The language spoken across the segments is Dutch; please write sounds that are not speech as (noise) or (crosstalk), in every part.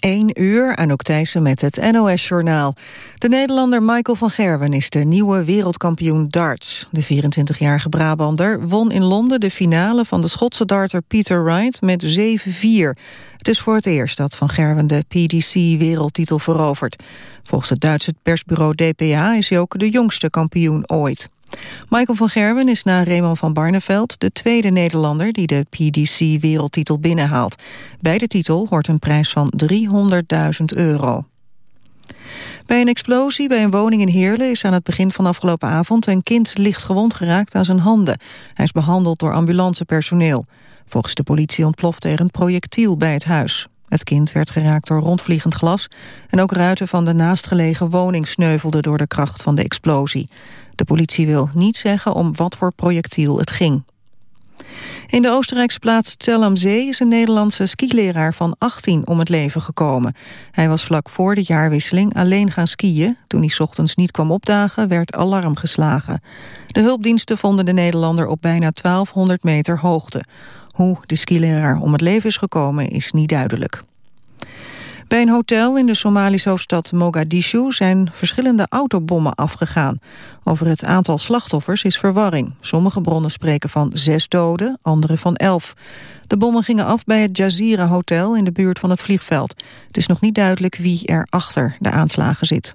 1 uur, Anouk Thijssen met het NOS-journaal. De Nederlander Michael van Gerwen is de nieuwe wereldkampioen darts. De 24-jarige Brabander won in Londen de finale van de Schotse darter Peter Wright met 7-4. Het is voor het eerst dat Van Gerwen de PDC-wereldtitel verovert. Volgens het Duitse persbureau DPA is hij ook de jongste kampioen ooit. Michael van Gerwen is na Raymond van Barneveld de tweede Nederlander die de PDC-wereldtitel binnenhaalt. Bij de titel hoort een prijs van 300.000 euro. Bij een explosie bij een woning in Heerlen is aan het begin van afgelopen avond een kind licht gewond geraakt aan zijn handen. Hij is behandeld door ambulancepersoneel. Volgens de politie ontplofte er een projectiel bij het huis. Het kind werd geraakt door rondvliegend glas en ook ruiten van de naastgelegen woning sneuvelden door de kracht van de explosie. De politie wil niet zeggen om wat voor projectiel het ging. In de Oostenrijkse plaats Zell am Zee is een Nederlandse skileraar van 18 om het leven gekomen. Hij was vlak voor de jaarwisseling alleen gaan skiën. Toen hij ochtends niet kwam opdagen, werd alarm geslagen. De hulpdiensten vonden de Nederlander op bijna 1200 meter hoogte. Hoe de skileraar om het leven is gekomen is niet duidelijk. Bij een hotel in de Somalische hoofdstad Mogadishu zijn verschillende autobommen afgegaan. Over het aantal slachtoffers is verwarring. Sommige bronnen spreken van zes doden, andere van elf. De bommen gingen af bij het Jazeera Hotel in de buurt van het vliegveld. Het is nog niet duidelijk wie er achter de aanslagen zit.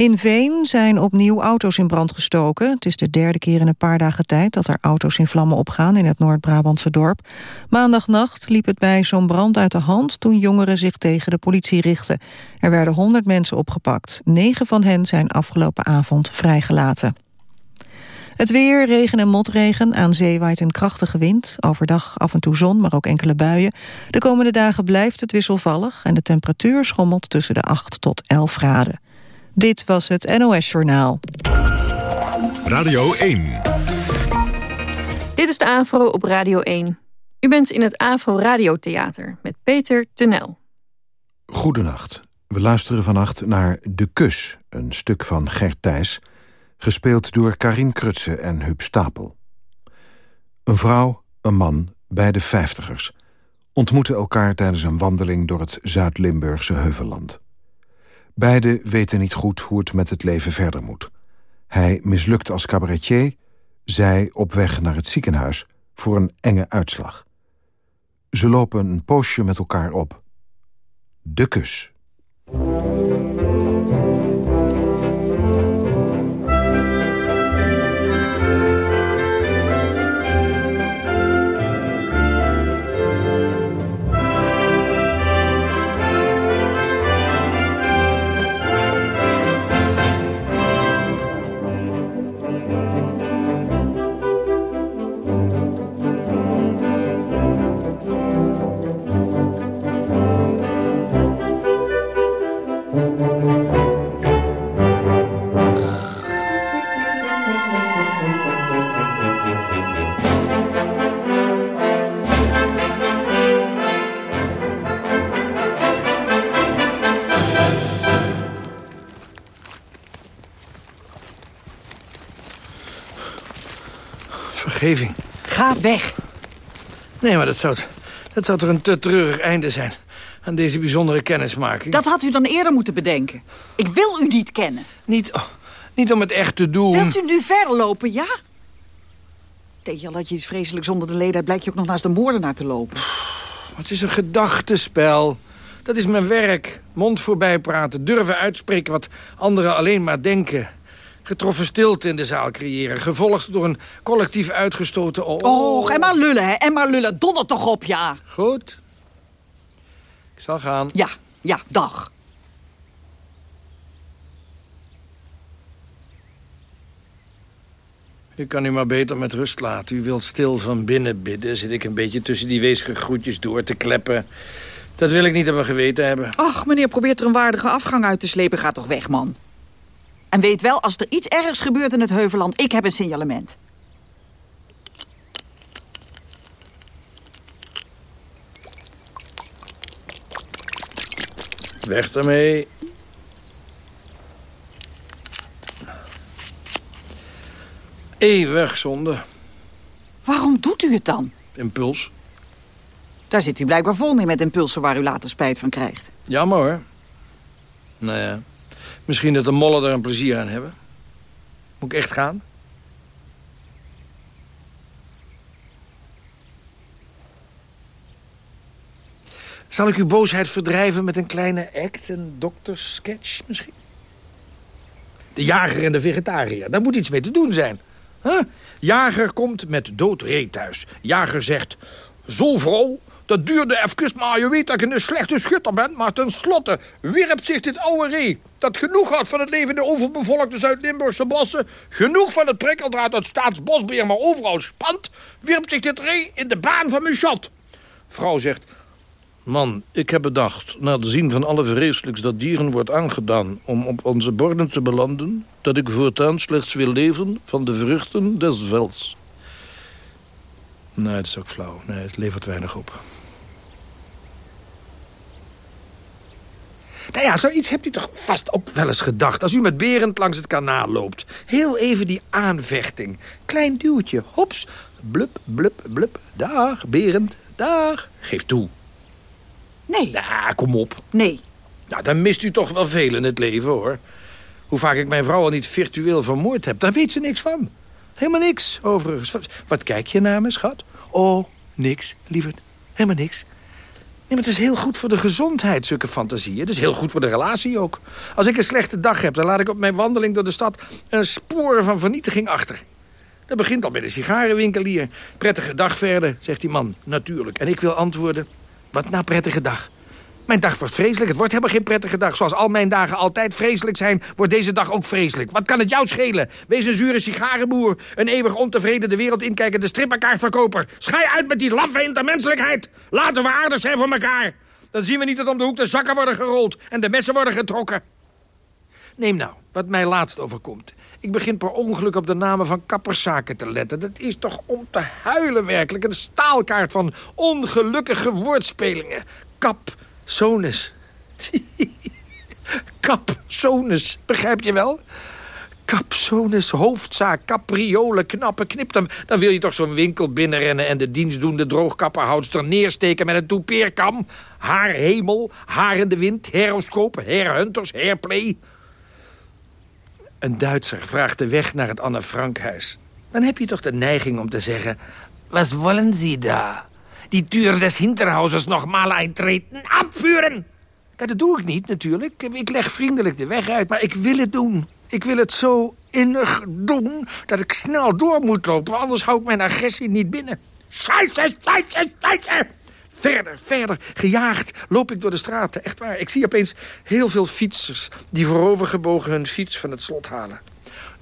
In Veen zijn opnieuw auto's in brand gestoken. Het is de derde keer in een paar dagen tijd dat er auto's in vlammen opgaan in het Noord-Brabantse dorp. Maandagnacht liep het bij zo'n brand uit de hand toen jongeren zich tegen de politie richtten. Er werden honderd mensen opgepakt. Negen van hen zijn afgelopen avond vrijgelaten. Het weer, regen en motregen, aan zee waait een krachtige wind. Overdag af en toe zon, maar ook enkele buien. De komende dagen blijft het wisselvallig... en de temperatuur schommelt tussen de 8 tot 11 graden. Dit was het NOS Journaal. Radio 1. Dit is de AVRO op Radio 1. U bent in het AVRO Radiotheater met Peter Tenel. Goedenacht. We luisteren vannacht naar De Kus, een stuk van Gert Thijs... gespeeld door Karin Krutse en Huub Stapel. Een vrouw, een man, beide vijftigers... ontmoeten elkaar tijdens een wandeling door het Zuid-Limburgse Heuvelland. Beiden weten niet goed hoe het met het leven verder moet. Hij mislukt als cabaretier, zij op weg naar het ziekenhuis voor een enge uitslag. Ze lopen een poosje met elkaar op. De kus. Ga weg. Nee, maar dat zou, dat zou toch een te treurig einde zijn... aan deze bijzondere kennismaking. Dat had u dan eerder moeten bedenken. Ik wil u niet kennen. Niet, oh, niet om het echt te doen. Wilt u nu verder lopen, ja? Tegen je al dat je iets vreselijks onder de leden blijkt je ook nog naast de moordenaar te lopen. Het is een gedachtenspel. Dat is mijn werk. Mond voorbij praten, durven uitspreken wat anderen alleen maar denken. Getroffen stilte in de zaal creëren. Gevolgd door een collectief uitgestoten... Oh, oh en maar lullen, hè. En maar lullen. Donder toch op, ja. Goed. Ik zal gaan. Ja, ja, dag. U kan u maar beter met rust laten. U wilt stil van binnen bidden. Zit ik een beetje tussen die weesige groetjes door te kleppen. Dat wil ik niet mijn geweten hebben. Ach, meneer probeert er een waardige afgang uit te slepen. Ga toch weg, man. En weet wel, als er iets ergs gebeurt in het Heuveland... ik heb een signalement. Weg ermee. Eeuwig zonde. Waarom doet u het dan? Impuls. Daar zit u blijkbaar vol mee met impulsen waar u later spijt van krijgt. Jammer hoor. Nou ja, misschien dat de mollen er een plezier aan hebben. Moet ik echt gaan? Zal ik uw boosheid verdrijven met een kleine act, een doktersketch misschien? De jager en de vegetariër, daar moet iets mee te doen zijn. Huh? Jager komt met dood reet thuis. Jager zegt... Zo dat duurde even, maar je weet dat ik een slechte schutter ben. Maar tenslotte wierp zich dit oude ree... dat genoeg had van het leven in de overbevolkte Zuid-Limburgse bossen... genoeg van het prikkeldraad dat staatsbosbeheer maar overal spant... wierp zich dit ree in de baan van mijn shot. Vrouw zegt... Man, ik heb bedacht, na het zien van alle vreselijks dat dieren wordt aangedaan... om op onze borden te belanden... dat ik voortaan slechts wil leven van de vruchten des velds. Nee, dat is ook flauw. Nee, het levert weinig op. Nou ja, zoiets hebt u toch vast ook wel eens gedacht... als u met Berend langs het kanaal loopt. Heel even die aanvechting. Klein duwtje, hops, blub, blub, blub. Dag, Berend, dag. Geef toe. Nee. Ja, kom op. Nee. Nou, dan mist u toch wel veel in het leven, hoor. Hoe vaak ik mijn vrouw al niet virtueel vermoord heb, daar weet ze niks van. Helemaal niks, overigens. Wat, wat kijk je naar me, schat? Oh, niks, lieverd. Helemaal niks. Maar het is heel goed voor de gezondheid, zulke fantasieën. Het is heel goed voor de relatie ook. Als ik een slechte dag heb, dan laat ik op mijn wandeling door de stad... een spoor van vernietiging achter. Dat begint al bij de sigarenwinkelier. Prettige dag verder, zegt die man, natuurlijk. En ik wil antwoorden, wat nou prettige dag? Mijn dag wordt vreselijk. Het wordt helemaal geen prettige dag. Zoals al mijn dagen altijd vreselijk zijn, wordt deze dag ook vreselijk. Wat kan het jou schelen? Wees een zure sigarenboer. Een eeuwig ontevreden de wereld inkijkende strippenkaartverkoper. Schij uit met die laffe intermenselijkheid. Laten we aardig zijn voor elkaar. Dan zien we niet dat om de hoek de zakken worden gerold en de messen worden getrokken. Neem nou, wat mij laatst overkomt. Ik begin per ongeluk op de namen van kapperszaken te letten. Dat is toch om te huilen werkelijk. Een staalkaart van ongelukkige woordspelingen. Kap, sonus. (laughs) Kap, sonus, begrijp je wel? Capsonus, hoofdzaak, capriolen, knappen, knip. Dan, wil je toch zo'n winkel binnenrennen... en de dienstdoende droogkapperhoudster neersteken met een toepeerkam. Haar hemel, haar in de wind, heroscoop, herhunters, herplay. Een Duitser vraagt de weg naar het Anne Frankhuis. Dan heb je toch de neiging om te zeggen... Wat willen Sie daar? Die Tür des Hinterhauses nogmaals eintreten, abvuren! Ja, dat doe ik niet, natuurlijk. Ik leg vriendelijk de weg uit, maar ik wil het doen. Ik wil het zo innig doen dat ik snel door moet lopen... anders hou ik mijn agressie niet binnen. Scheisse, scheisse, scheisse! Verder, verder, gejaagd loop ik door de straten. Echt waar, ik zie opeens heel veel fietsers... die voorovergebogen hun fiets van het slot halen.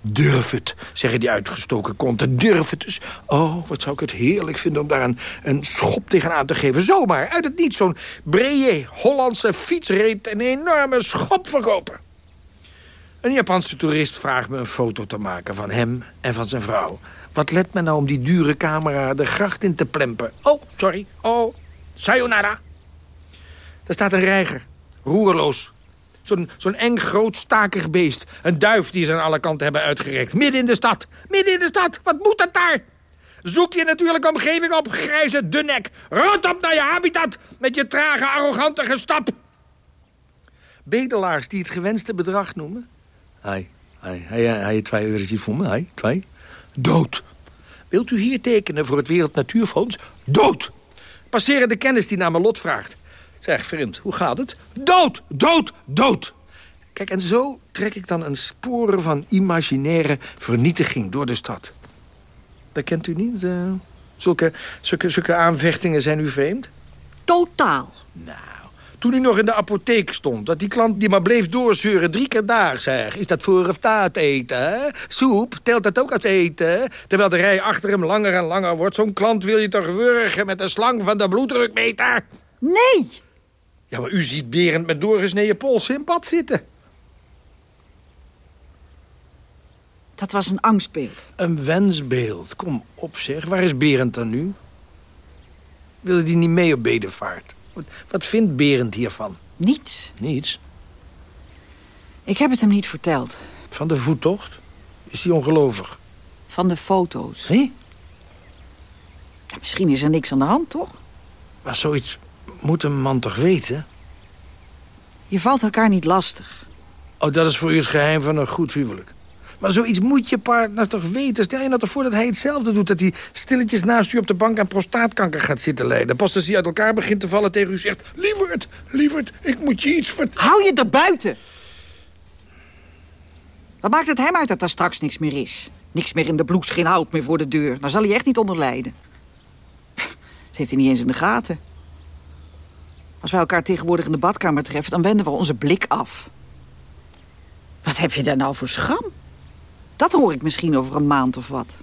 Durf het, zeggen die uitgestoken konten. Durf het dus. Oh, wat zou ik het heerlijk vinden om daar een, schop tegenaan te geven. Zomaar, uit het niet. Zo'n brede Hollandse fietsreed een enorme schop verkopen. Een Japanse toerist vraagt me een foto te maken van hem en van zijn vrouw. Wat let me nou om die dure camera de gracht in te plempen? Oh, sorry. Oh, sayonara. Daar staat een reiger, roerloos. Zo'n zo'n eng, groot, stakig beest. Een duif die ze aan alle kanten hebben uitgerekt. Midden in de stad. Midden in de stad. Wat moet dat daar? Zoek je natuurlijke omgeving op, grijze dunnek. Rot op naar je habitat met je trage, arrogante gestap. Bedelaars die het gewenste bedrag noemen. Hij, hij, hij, hij, twee eurotjes voor me, twee. Dood. Wilt u hier tekenen voor het Wereld Natuurfonds? Dood. Passeren de kennis die naar mijn lot vraagt. Zeg, vriend, hoe gaat het? Dood, dood, dood. Kijk, en zo trek ik dan een sporen van imaginaire vernietiging door de stad. Dat kent u niet? Uh, zulke, zulke, zulke aanvechtingen zijn u vreemd? Totaal. Nou, toen u nog in de apotheek stond... dat die klant die maar bleef doorzeuren drie keer daar, zeg. Is dat voor of na het eten, hè? Soep, telt dat ook als eten? Terwijl de rij achter hem langer en langer wordt. Zo'n klant wil je toch wurgen met de slang van de bloeddrukmeter? Nee! Ja, maar u ziet Berend met doorgesneden polsen in bad zitten. Dat was een angstbeeld. Een wensbeeld. Kom op zeg, waar is Berend dan nu? Wilde die niet mee op bedevaart? Wat, wat vindt Berend hiervan? Niets. Niets. Ik heb het hem niet verteld. Van de voettocht? Is hij ongelovig? Van de foto's. Hé? Ja, misschien is er niks aan de hand, toch? Maar zoiets moet een man toch weten? Je valt elkaar niet lastig. Oh, dat is voor u het geheim van een goed huwelijk. Maar zoiets moet je partner toch weten? Stel je nou toch voor dat hij hetzelfde doet... dat hij stilletjes naast u op de bank aan prostaatkanker gaat zitten lijden. Pas als hij uit elkaar begint te vallen tegen u zegt... Lieverd, lieverd, ik moet je iets vertellen. Hou je er buiten! Wat maakt het hem uit dat er straks niks meer is? Niks meer in de bloes, geen hout meer voor de deur. Daar zal hij echt niet onder lijden. Dat heeft hij niet eens in de gaten. Als wij elkaar tegenwoordig in de badkamer treffen... dan wenden we onze blik af. Wat heb je daar nou voor scham? Dat hoor ik misschien over een maand of wat.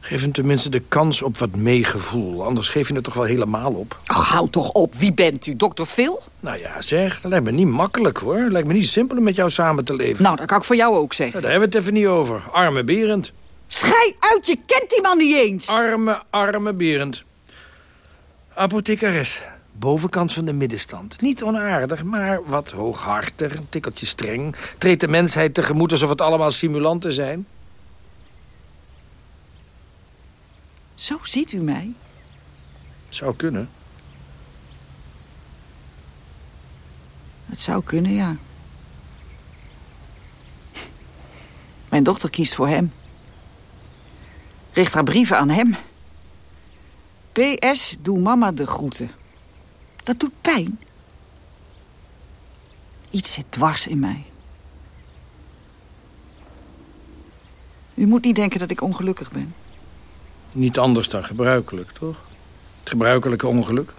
Geef hem tenminste de kans op wat meegevoel. Anders geef je het toch wel helemaal op. Ach, houd toch op. Wie bent u, dokter Phil? Nou ja, zeg, dat lijkt me niet makkelijk, hoor. Lijkt me niet simpel om met jou samen te leven. Nou, dat kan ik voor jou ook zeggen. Daar hebben we het even niet over. Arme Berend. Schij uit, je kent die man niet eens. Arme, arme Berend. Apothecares. Bovenkant van de middenstand. Niet onaardig, maar wat hooghartig, een tikkeltje streng. Treedt de mensheid tegemoet alsof het allemaal simulanten zijn. Zo ziet u mij. Zou kunnen. Het zou kunnen, ja. Mijn dochter kiest voor hem. Richt haar brieven aan hem. PS, doe mama de groeten. Dat doet pijn. Iets zit dwars in mij. U moet niet denken dat ik ongelukkig ben. Niet anders dan gebruikelijk, toch? Het gebruikelijke ongeluk.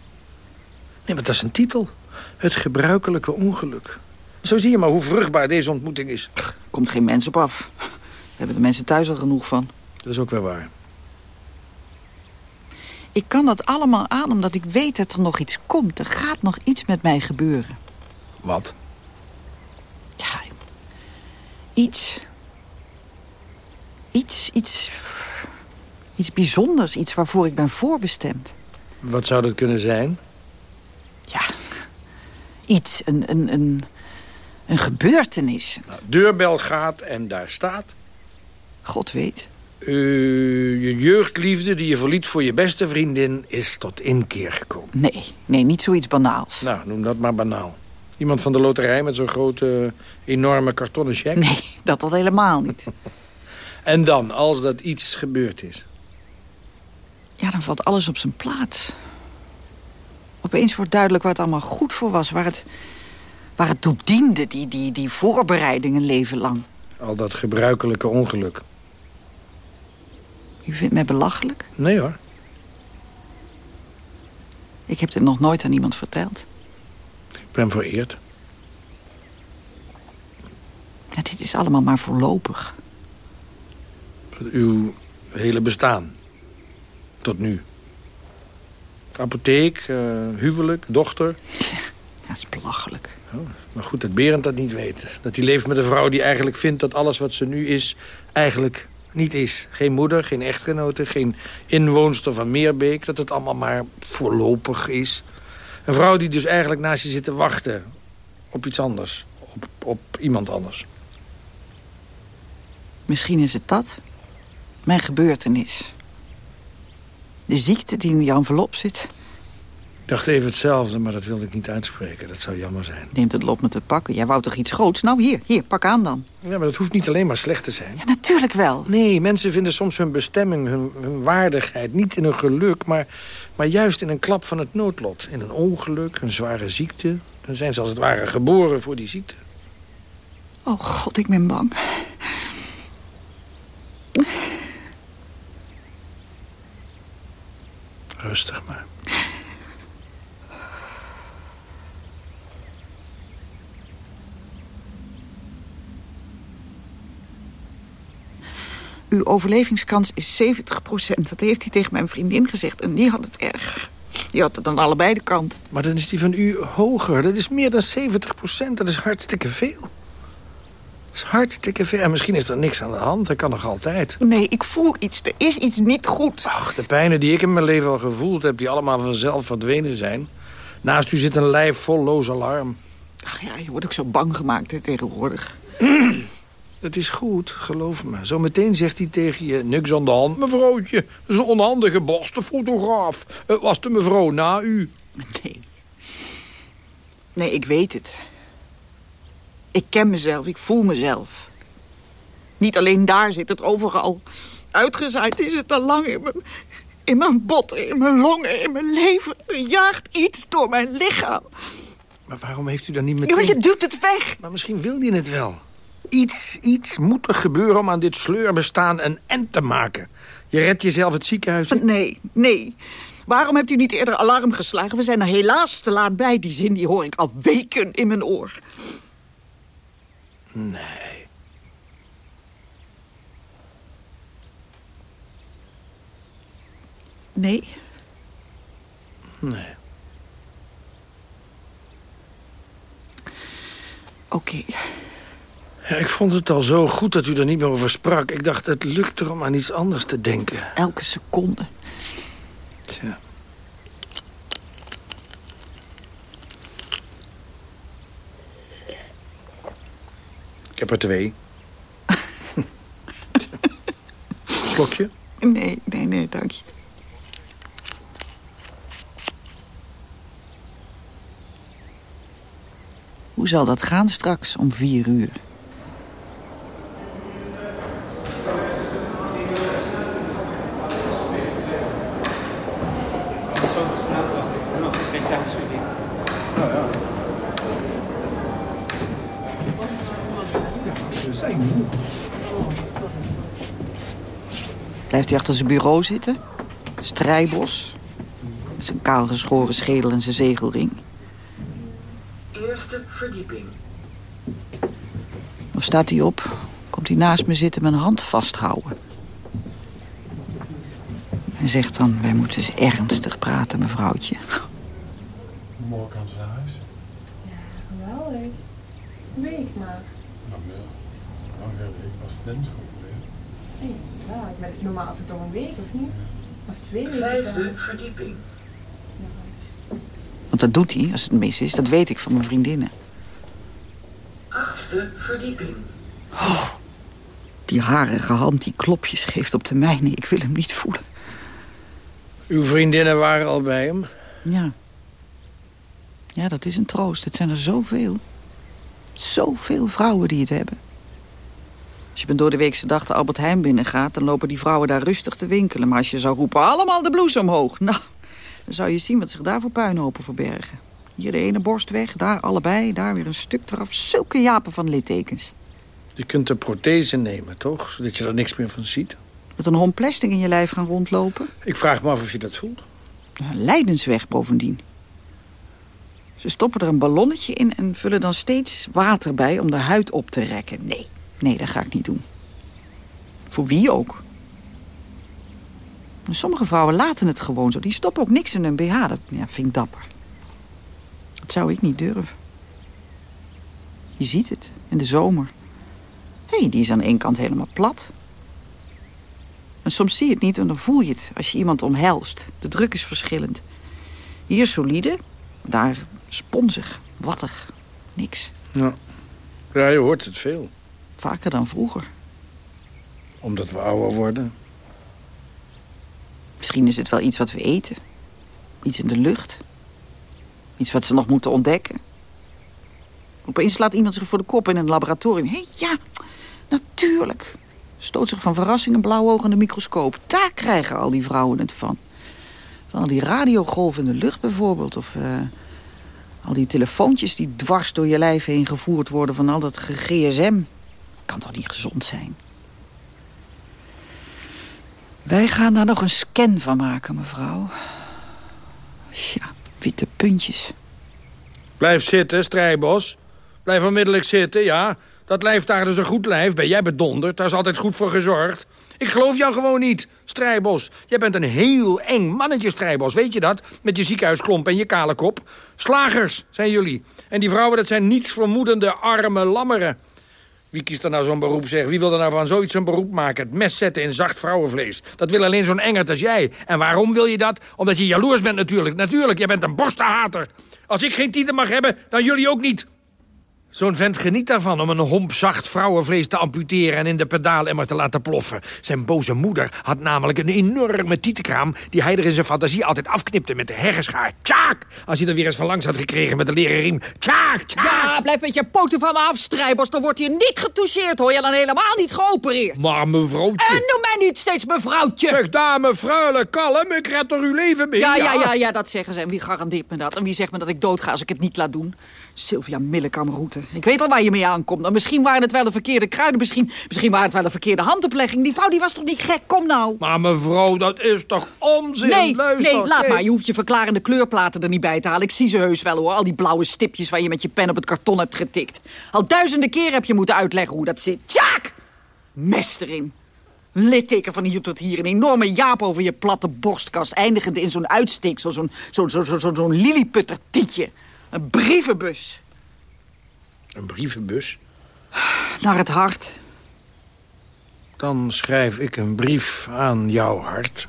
Nee, maar dat is een titel. Het gebruikelijke ongeluk. Zo zie je maar hoe vruchtbaar deze ontmoeting is. Komt geen mens op af. Daar hebben de mensen thuis al genoeg van. Dat is ook wel waar. Ik kan dat allemaal aan omdat ik weet dat er nog iets komt. Er gaat nog iets met mij gebeuren. Wat? Ja, iets. Iets, iets... Iets bijzonders, iets waarvoor ik ben voorbestemd. Wat zou dat kunnen zijn? Ja, iets, een, een, een, een gebeurtenis. Nou, deurbel gaat en daar staat... God weet. Uh, je jeugdliefde die je verliet voor je beste vriendin is tot inkeer gekomen. Nee, nee, niet zoiets banaals. Nou, noem dat maar banaal. Iemand van de loterij met zo'n grote, enorme kartonnen cheque? Nee, dat al helemaal niet. (laughs) en dan, als dat iets gebeurd is? Ja, dan valt alles op zijn plaats. Opeens wordt duidelijk waar het allemaal goed voor was. Waar het, waar het toe diende, die, die, die voorbereiding een leven lang. Al dat gebruikelijke ongeluk. U vindt mij belachelijk? Nee hoor. Ik heb dit nog nooit aan iemand verteld. Ik ben vereerd. Ja, dit is allemaal maar voorlopig. Uw hele bestaan. Tot nu. Apotheek, uh, huwelijk, dochter. Ja, dat is belachelijk. Oh, maar goed dat Berend dat niet weet. Dat hij leeft met een vrouw die eigenlijk vindt dat alles wat ze nu is... eigenlijk niet is. Geen moeder, geen echtgenote, geen inwoonster van Meerbeek. Dat het allemaal maar voorlopig is. Een vrouw die dus eigenlijk naast je zit te wachten. Op iets anders. Op, op iemand anders. Misschien is het dat. Mijn gebeurtenis. De ziekte die in jouw envelop zit. Ik dacht even hetzelfde, maar dat wilde ik niet uitspreken. Dat zou jammer zijn. Neemt het lot me te pakken. Jij wou toch iets groots? Nou, hier, hier, pak aan dan. Ja, maar dat hoeft niet alleen maar slecht te zijn. Ja, natuurlijk wel. Nee, mensen vinden soms hun bestemming, hun, hun waardigheid... niet in een geluk, maar, maar juist in een klap van het noodlot. In een ongeluk, een zware ziekte. Dan zijn ze als het ware geboren voor die ziekte. Oh god, ik ben bang. Rustig maar. Uw overlevingskans is 70% Dat heeft hij tegen mijn vriendin gezegd. En die had het erg. Die had het aan allebei de kanten. Maar dan is die van u hoger. Dat is meer dan 70% Dat is hartstikke veel. Dat is hartstikke veel. En misschien is er niks aan de hand. Dat kan nog altijd. Nee, ik voel iets. Er is iets niet goed. Ach, de pijnen die ik in mijn leven al gevoeld heb... die allemaal vanzelf verdwenen zijn. Naast u zit een lijf vol loos alarm. Ach ja, je wordt ook zo bang gemaakt hè, tegenwoordig. (clears throat) Het is goed, geloof me. Zometeen zegt hij tegen je... Niks aan de hand, mevrouwtje. Dat is een onhandige borstenfotograaf. Het was de mevrouw na u. Nee. Nee, ik weet het. Ik ken mezelf, ik voel mezelf. Niet alleen daar zit het overal. Uitgezaaid is het al lang in mijn, in mijn botten, in mijn longen, in mijn leven. Er jaagt iets door mijn lichaam. Maar waarom heeft u dan niet Ja, meteen... maar je duwt het weg. Maar misschien wil hij het wel. Iets, iets moet er gebeuren om aan dit sleurbestaan een end te maken. Je redt jezelf het ziekenhuis in. Nee, nee. Waarom hebt u niet eerder alarm geslagen? We zijn er helaas te laat bij. Die zin die hoor ik al weken in mijn oor. Nee. Nee? Nee. Oké. Ja, ik vond het al zo goed dat u er niet meer over sprak. Ik dacht, het lukt er om aan iets anders te denken. Elke seconde. Tja. Ik heb er twee. (laughs) Slokje? Nee, nee, nee, dank je. Hoe zal dat gaan straks om vier uur? Blijft hij achter zijn bureau zitten? Strijbos. Met zijn kaalgeschoren schedel en zijn zegelring. Eerste verdieping. Of staat hij op? Komt hij naast me zitten mijn hand vasthouden? En zegt dan, wij moeten eens ernstig praten, mevrouwtje. Morgen kan ze naar huis. Geweldig. Een week maar. Nou ja, nou ja, ik was weer. Maar normaal is het toch een week of niet? Of twee weken Vijfde verdieping. Want dat doet hij als het mis is. Dat weet ik van mijn vriendinnen. Achtste verdieping. Die harige hand die klopjes geeft op de mijne. Ik wil hem niet voelen. Uw vriendinnen waren al bij hem. Ja. Ja, dat is een troost. Het zijn er zoveel. Zoveel vrouwen die het hebben. Als je een door de weekse dag de Albert Heijn binnengaat... dan lopen die vrouwen daar rustig te winkelen. Maar als je zou roepen, allemaal de blouse omhoog... nou, dan zou je zien wat zich daar voor puinhopen verbergen. Hier de ene borst weg, daar allebei, daar weer een stuk eraf. Zulke japen van littekens. Je kunt een prothese nemen, toch? Zodat je er niks meer van ziet. Met een hond plastic in je lijf gaan rondlopen. Ik vraag me af of je dat voelt. Dat is een lijdensweg bovendien. Ze stoppen er een ballonnetje in en vullen dan steeds water bij om de huid op te rekken. Nee, nee, dat ga ik niet doen. Voor wie ook. Sommige vrouwen laten het gewoon zo. Die stoppen ook niks in hun BH. Dat ja, vind ik dapper. Dat zou ik niet durven. Je ziet het in de zomer. Hé, hey, die is aan één kant helemaal plat. En soms zie je het niet en dan voel je het als je iemand omhelst. De druk is verschillend. Hier solide, daar sponsig, wattig, niks. Ja. ja, je hoort het veel. Vaker dan vroeger. Omdat we ouder worden. Misschien is het wel iets wat we eten. Iets in de lucht. Iets wat ze nog moeten ontdekken. Opeens slaat iemand zich voor de kop in een laboratorium. Hé, hey, ja, natuurlijk. Stoot zich van verrassing een blauwogende microscoop. Daar krijgen al die vrouwen het van. Van al die radiogolven in de lucht bijvoorbeeld. Of eh, al die telefoontjes die dwars door je lijf heen gevoerd worden... van al dat gsm. Kan toch niet gezond zijn? Wij gaan daar nog een scan van maken, mevrouw. Ja, witte puntjes. Blijf zitten, Strijbos. Blijf onmiddellijk zitten, ja. Dat lijf daar is een goed lijf. Ben jij bedonderd? Daar is altijd goed voor gezorgd. Ik geloof jou gewoon niet, Strijbos. Jij bent een heel eng mannetje, Strijbos. Weet je dat? Met je ziekenhuisklomp en je kale kop. Slagers zijn jullie. En die vrouwen, dat zijn niets vermoedende arme lammeren. Wie kiest er nou zo'n beroep, zeg? Wie wil er nou van zoiets een beroep maken? Het mes zetten in zacht vrouwenvlees. Dat wil alleen zo'n engert als jij. En waarom wil je dat? Omdat je jaloers bent natuurlijk. Natuurlijk, jij bent een borstenhater. Als ik geen titel mag hebben, dan jullie ook niet. Zo'n vent geniet daarvan om een homp zacht vrouwenvlees te amputeren... en in de pedaalemmer te laten ploffen. Zijn boze moeder had namelijk een enorme tietenkraam... die hij er in zijn fantasie altijd afknipte met de hergeschaar. Tjaak! Als hij er weer eens van langs had gekregen met de leren riem. Tjaak, tjaak! Ja, blijf met je poten van me af, strijbos. Dan wordt hier niet getoucheerd, hoor je. Dan helemaal niet geopereerd. Maar mevrouwtje... En noem mij niet steeds mevrouwtje. Zeg, dame, fruile, kalm, ik red er uw leven mee. Ja, ja, ja, ja, dat zeggen ze. En wie garandeert me dat? En wie zegt me dat ik doodga als ik het niet laat doen? Sylvia Millekam-route. Ik weet al waar je mee aankomt. Nou, misschien waren het wel de verkeerde kruiden. Misschien, misschien waren het wel de verkeerde handoplegging. Die vrouw die was toch niet gek? Kom nou. Maar mevrouw, dat is toch onzin? Nee, Luister, nee, laat maar. Je hoeft je verklarende kleurplaten er niet bij te halen. Ik zie ze heus wel, hoor. Al die blauwe stipjes waar je met je pen op het karton hebt getikt. Al duizenden keer heb je moeten uitleggen hoe dat zit. Tjaak! Mes erin. Litteken van hier tot hier. Een enorme jaap over je platte borstkast. Eindigende in zo'n uitsteeksel. Zo'n zo'n zo'n zo'n zo'n lilliputtertietje. Een brievenbus. Een brievenbus? Naar het hart. Dan schrijf ik een brief aan jouw hart.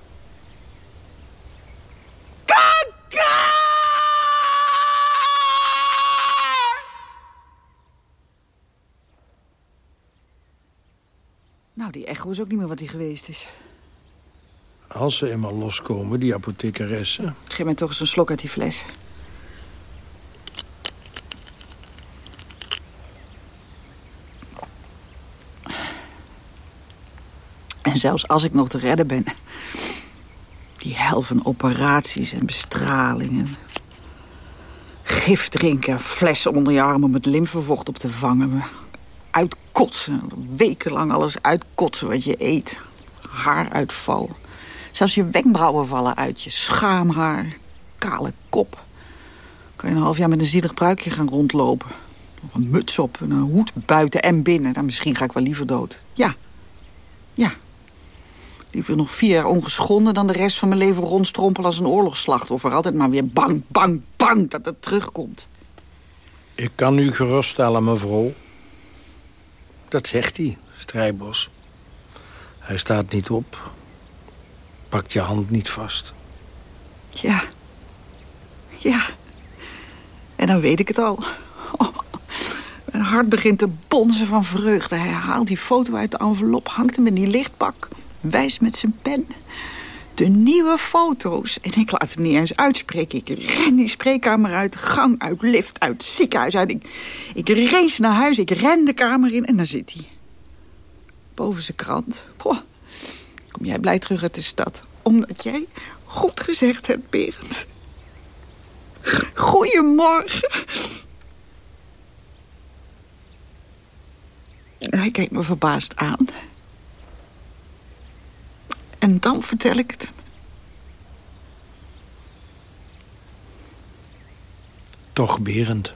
Nou, die echo is ook niet meer wat die geweest is. Als ze eenmaal loskomen, die apothekeressen. Geef mij toch eens een slok uit die fles. En zelfs als ik nog te redden ben... die hel van operaties en bestralingen... gif drinken, flessen onder je arm om het lymfevocht op te vangen... uitkotsen, wekenlang alles uitkotsen wat je eet. Haaruitval. Zelfs je wenkbrauwen vallen uit je schaamhaar. Kale kop. Kan je een half jaar met een zielig pruikje gaan rondlopen. Nog een muts op, en een hoed buiten en binnen. Dan misschien ga ik wel liever dood. Ja. Ja. Liever nog vier jaar ongeschonden dan de rest van mijn leven rondstrompelen als een oorlogsslachtoffer. Altijd maar weer bang, bang, bang dat het terugkomt. Ik kan u geruststellen, mevrouw. Dat zegt hij, Strijbos. Hij staat niet op. Pakt je hand niet vast. Ja. Ja. En dan weet ik het al. Oh, mijn hart begint te bonzen van vreugde. Hij haalt die foto uit de envelop, hangt hem in die lichtbak... wijst met zijn pen. De nieuwe foto's. En ik laat hem niet eens uitspreken. Ik ren die spreekkamer uit, gang uit, lift uit, ziekenhuis uit. Ik, ik race naar huis, ik ren de kamer in en daar zit hij. Boven zijn krant. Kom jij blij terug uit de stad? Omdat jij goed gezegd hebt, Berend. Goedemorgen. Hij kijkt me verbaasd aan. En dan vertel ik het hem. Toch Berend.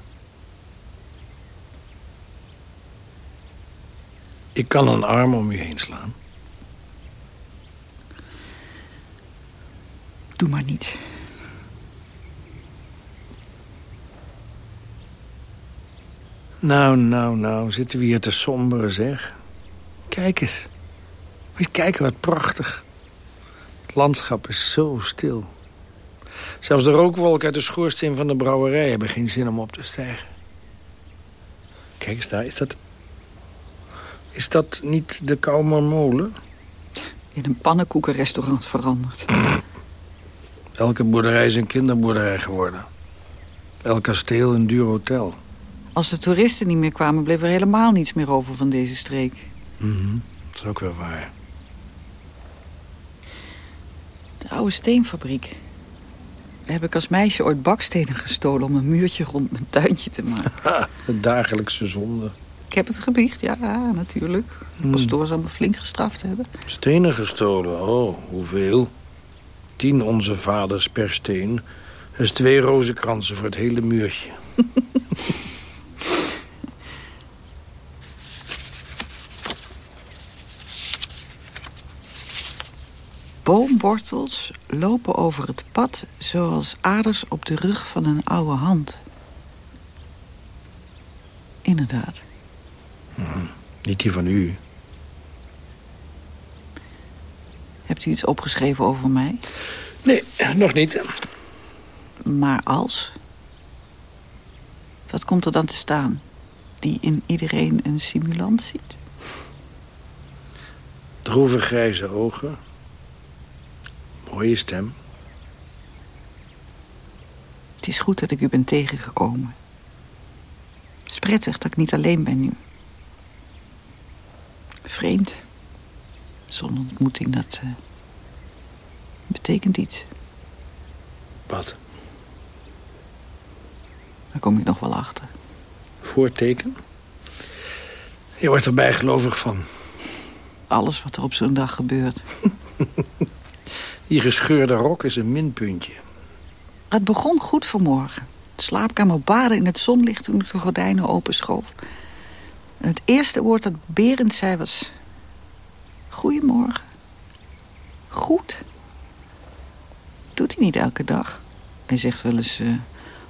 Ik kan een arm om u heen slaan. Doe maar niet. Nou, nou, nou, zitten we hier te somberen, zeg. Kijk eens. Moet je kijken, wat prachtig. Het landschap is zo stil. Zelfs de rookwolken uit de schoorsteen van de brouwerij... hebben geen zin om op te stijgen. Kijk eens daar, is dat... Is dat niet de Koumermolen? In een pannenkoekenrestaurant veranderd. (clears throat) Elke boerderij is een kinderboerderij geworden. Elk kasteel een duur hotel. Als de toeristen niet meer kwamen, bleef er helemaal niets meer over van deze streek. Mhm, Dat is ook wel waar. De oude steenfabriek. Daar heb ik als meisje ooit bakstenen gestolen... om een muurtje rond mijn tuintje te maken. (laughs) De dagelijkse zonde. Ik heb het gebiecht, ja, natuurlijk. De pastoor zal me flink gestraft hebben. Stenen gestolen, oh, hoeveel? Tien onze vaders per steen. Dus twee rozenkransen voor het hele muurtje. (laughs) Boomwortels lopen over het pad zoals aders op de rug van een oude hand. Inderdaad. Niet die van u. Hebt u iets opgeschreven over mij? Nee, nog niet. Maar als? Wat komt er dan te staan? die in iedereen een simulant ziet? Droeve grijze ogen. Mooie stem. Het is goed dat ik u ben tegengekomen. Het is prettig dat ik niet alleen ben nu. Vreemd. Zo'n ontmoeting, dat eh, betekent iets. Wat? Daar kom ik nog wel achter. Voorteken? Je wordt er bijgelovig van. Alles wat er op zo'n dag gebeurt. (laughs) Die gescheurde rok is een minpuntje. Het begon goed vanmorgen. De slaapkamer baden in het zonlicht toen ik de gordijnen openschoof. En het eerste woord dat Berend zei was... Goedemorgen. Goed. Doet hij niet elke dag. Hij zegt wel eens... eh,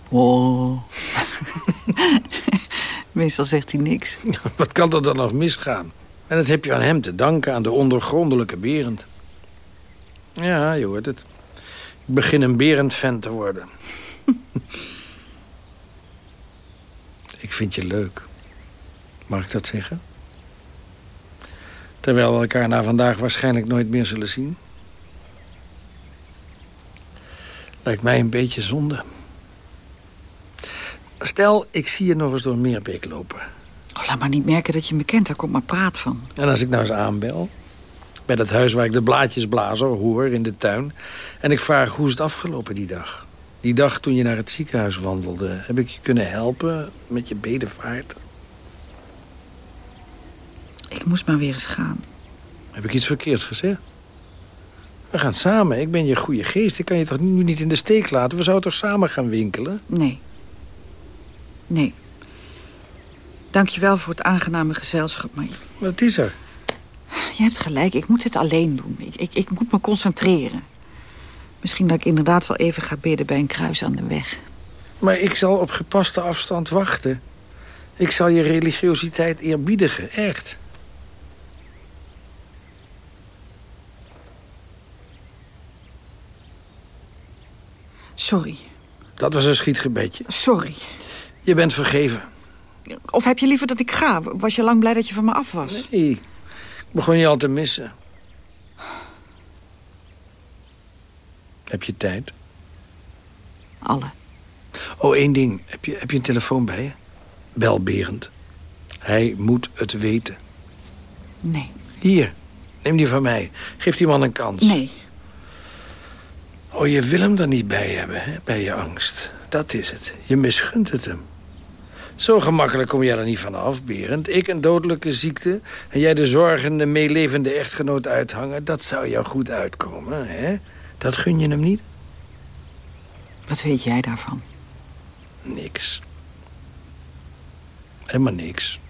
oh. (laughs) Meestal zegt hij niks. (laughs) Wat kan er dan nog misgaan? En dat heb je aan hem te danken, aan de ondergrondelijke Berend. Ja, je hoort het. Ik begin een Berend-fan te worden. (laughs) ik vind je leuk. Mag ik dat zeggen? Terwijl we elkaar na vandaag waarschijnlijk nooit meer zullen zien. Lijkt mij een beetje zonde. Stel, ik zie je nog eens door Meerbeek lopen. Oh, laat maar niet merken dat je me kent, daar komt maar praat van. En als ik nou eens aanbel... bij dat huis waar ik de blaadjesblazer hoor in de tuin... en ik vraag hoe is het afgelopen die dag? Die dag toen je naar het ziekenhuis wandelde... heb ik je kunnen helpen met je bedevaart? Ik moest maar weer eens gaan. Heb ik iets verkeerds gezegd? We gaan samen. Ik ben je goede geest. Ik kan je toch nu niet in de steek laten? We zouden toch samen gaan winkelen? Nee. Nee. Dank je wel voor het aangename gezelschap, maar Wat is er? Je hebt gelijk. Ik moet het alleen doen. Ik, ik, ik moet me concentreren. Misschien dat ik inderdaad wel even ga bidden bij een kruis aan de weg. Maar ik zal op gepaste afstand wachten. Ik zal je religiositeit eerbiedigen, echt. Sorry. Dat was een schietgebedje. Sorry. Je bent vergeven. Of heb je liever dat ik ga? Was je lang blij dat je van me af was? Nee, begon je al te missen. Heb je tijd? Alle. Oh, één ding. Heb je, heb je een telefoon bij je? Bel Berend. Hij moet het weten. Nee. Hier, neem die van mij. Geef die man een kans. Nee. Oh, je wil hem er niet bij hebben, hè? bij je angst. Dat is het. Je misgunt het hem. Zo gemakkelijk kom jij er niet van af, Berend. Ik een dodelijke ziekte en jij de zorgende, meelevende echtgenoot uithangen... dat zou jou goed uitkomen, hè? Dat gun je hem niet? Wat weet jij daarvan? Niks. Helemaal niks.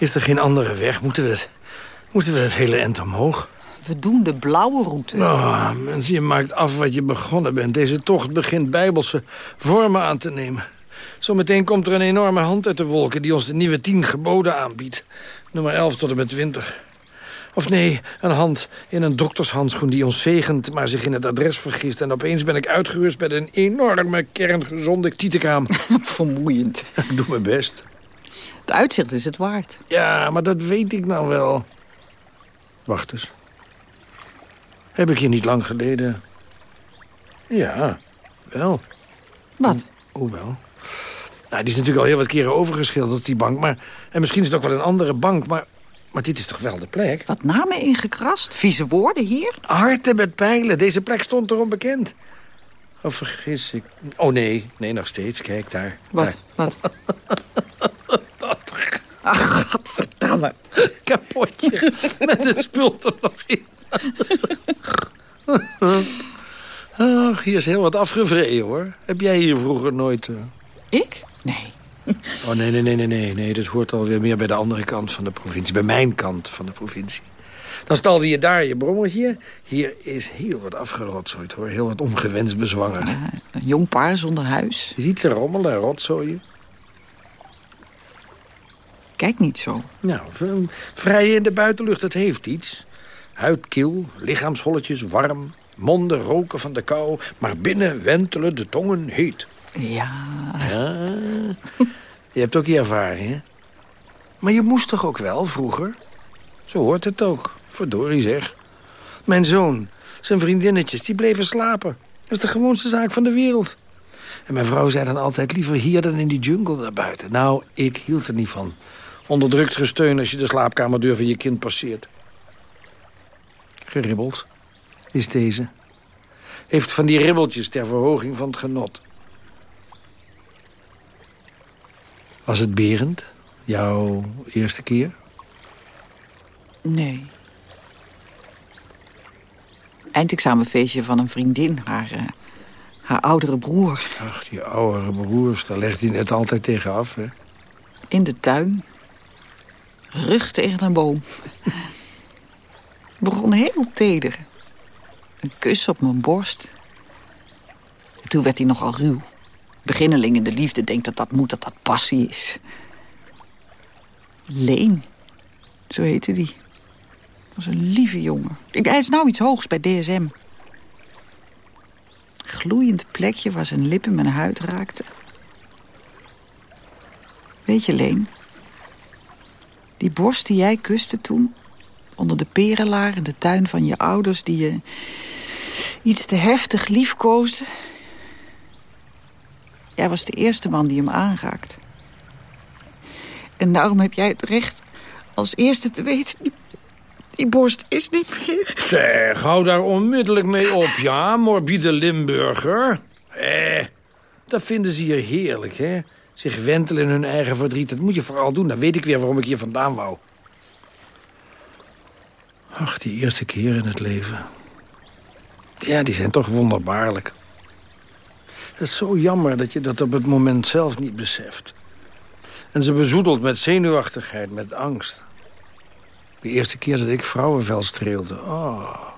Is er geen andere weg? Moeten we het, moeten we het hele end omhoog? We doen de blauwe route. Oh, mensen, je maakt af wat je begonnen bent. Deze tocht begint bijbelse vormen aan te nemen. Zometeen komt er een enorme hand uit de wolken... die ons de nieuwe tien geboden aanbiedt. Nummer 11 tot en met 20. Of nee, een hand in een doktershandschoen die ons zegent... maar zich in het adres vergist. En opeens ben ik uitgerust met een enorme kerngezonde tietenkraam. (laughs) Vermoeiend. Ik doe mijn best. Het uitzicht is het waard. Ja, maar dat weet ik nou wel. Wacht eens. Heb ik hier niet lang geleden... Ja, wel. Wat? Hoewel. Nou, die is natuurlijk al heel wat keren overgeschilderd, die bank. Maar, en misschien is het ook wel een andere bank, maar Maar dit is toch wel de plek? Wat namen ingekrast? Vieze woorden hier? Harten met pijlen. Deze plek stond erom bekend. Of vergis ik... Oh nee, nee, nog steeds. Kijk daar. Wat? Daar. Wat? (laughs) Dat Ach, godverdamme. kapotje. met het spul er nog in. Ach, hier is heel wat afgevreden, hoor. Heb jij hier vroeger nooit... eh, Ik? Nee. Oh, nee, nee, nee, nee, nee, nee. Dat hoort alweer meer bij de andere kant van de provincie. Bij mijn kant van de provincie. Dan stalde je daar je brommertje. Hier is heel wat afgerotzooid, hoor. Heel wat ongewenst bezwanger. Ja, een jong paar zonder huis. Je ziet ze rommelen en rotzooien. Kijk niet zo. Nou, v- vrijen in de buitenlucht, dat heeft iets. Huidkil, lichaamsholletjes warm, monden roken van de kou... maar binnen wentelen de tongen heet. Ja, Ja, je hebt ook je ervaring, hè? Maar je moest toch ook wel, vroeger? Zo hoort het ook. Verdorie zeg. Mijn zoon, zijn vriendinnetjes, die bleven slapen. Dat is de gewoonste zaak van de wereld. En mijn vrouw zei dan altijd liever hier dan in die jungle daar buiten. Nou, ik hield er niet van. Onderdrukt gesteun als je de slaapkamerdeur van je kind passeert. Geribbeld is deze. Heeft van die ribbeltjes ter verhoging van het genot. Was het Berend? Jouw eerste keer? nee. Eindexamenfeestje van een vriendin, haar, eh, haar oudere broer. Ach, die oudere broers, daar legt hij net altijd tegen af, hè? In de tuin. Rug tegen een boom. Begon heel teder. Een kus op mijn borst. En toen werd hij nogal ruw. Beginneling in de liefde denkt dat dat moet, dat dat passie is. Leen, zo heette die. Was een lieve jongen. Ik, hij is nou iets hoogs bij DSM. Gloeiend plekje waar zijn lippen mijn huid raakten. Weet je, Leen? Die borst die jij kuste toen... onder de perelaar in de tuin van je ouders... die je iets te heftig liefkoosde... Jij was de eerste man die hem aanraakt. En daarom heb jij het recht als eerste te weten... die, die borst is niet meer... Zeg, hou daar onmiddellijk mee op, ja, morbide Limburger. Eh, dat vinden ze hier heerlijk, hè? Zich wentelen in hun eigen verdriet. Dat moet je vooral doen. Dan weet ik weer waarom ik hier vandaan wou. Ach, die eerste keer in het leven. Ja, die zijn toch wonderbaarlijk. Het is zo jammer dat je dat op het moment zelf niet beseft. En ze bezoedelt met zenuwachtigheid, met angst. De eerste keer dat ik vrouwenvel streelde. Oh,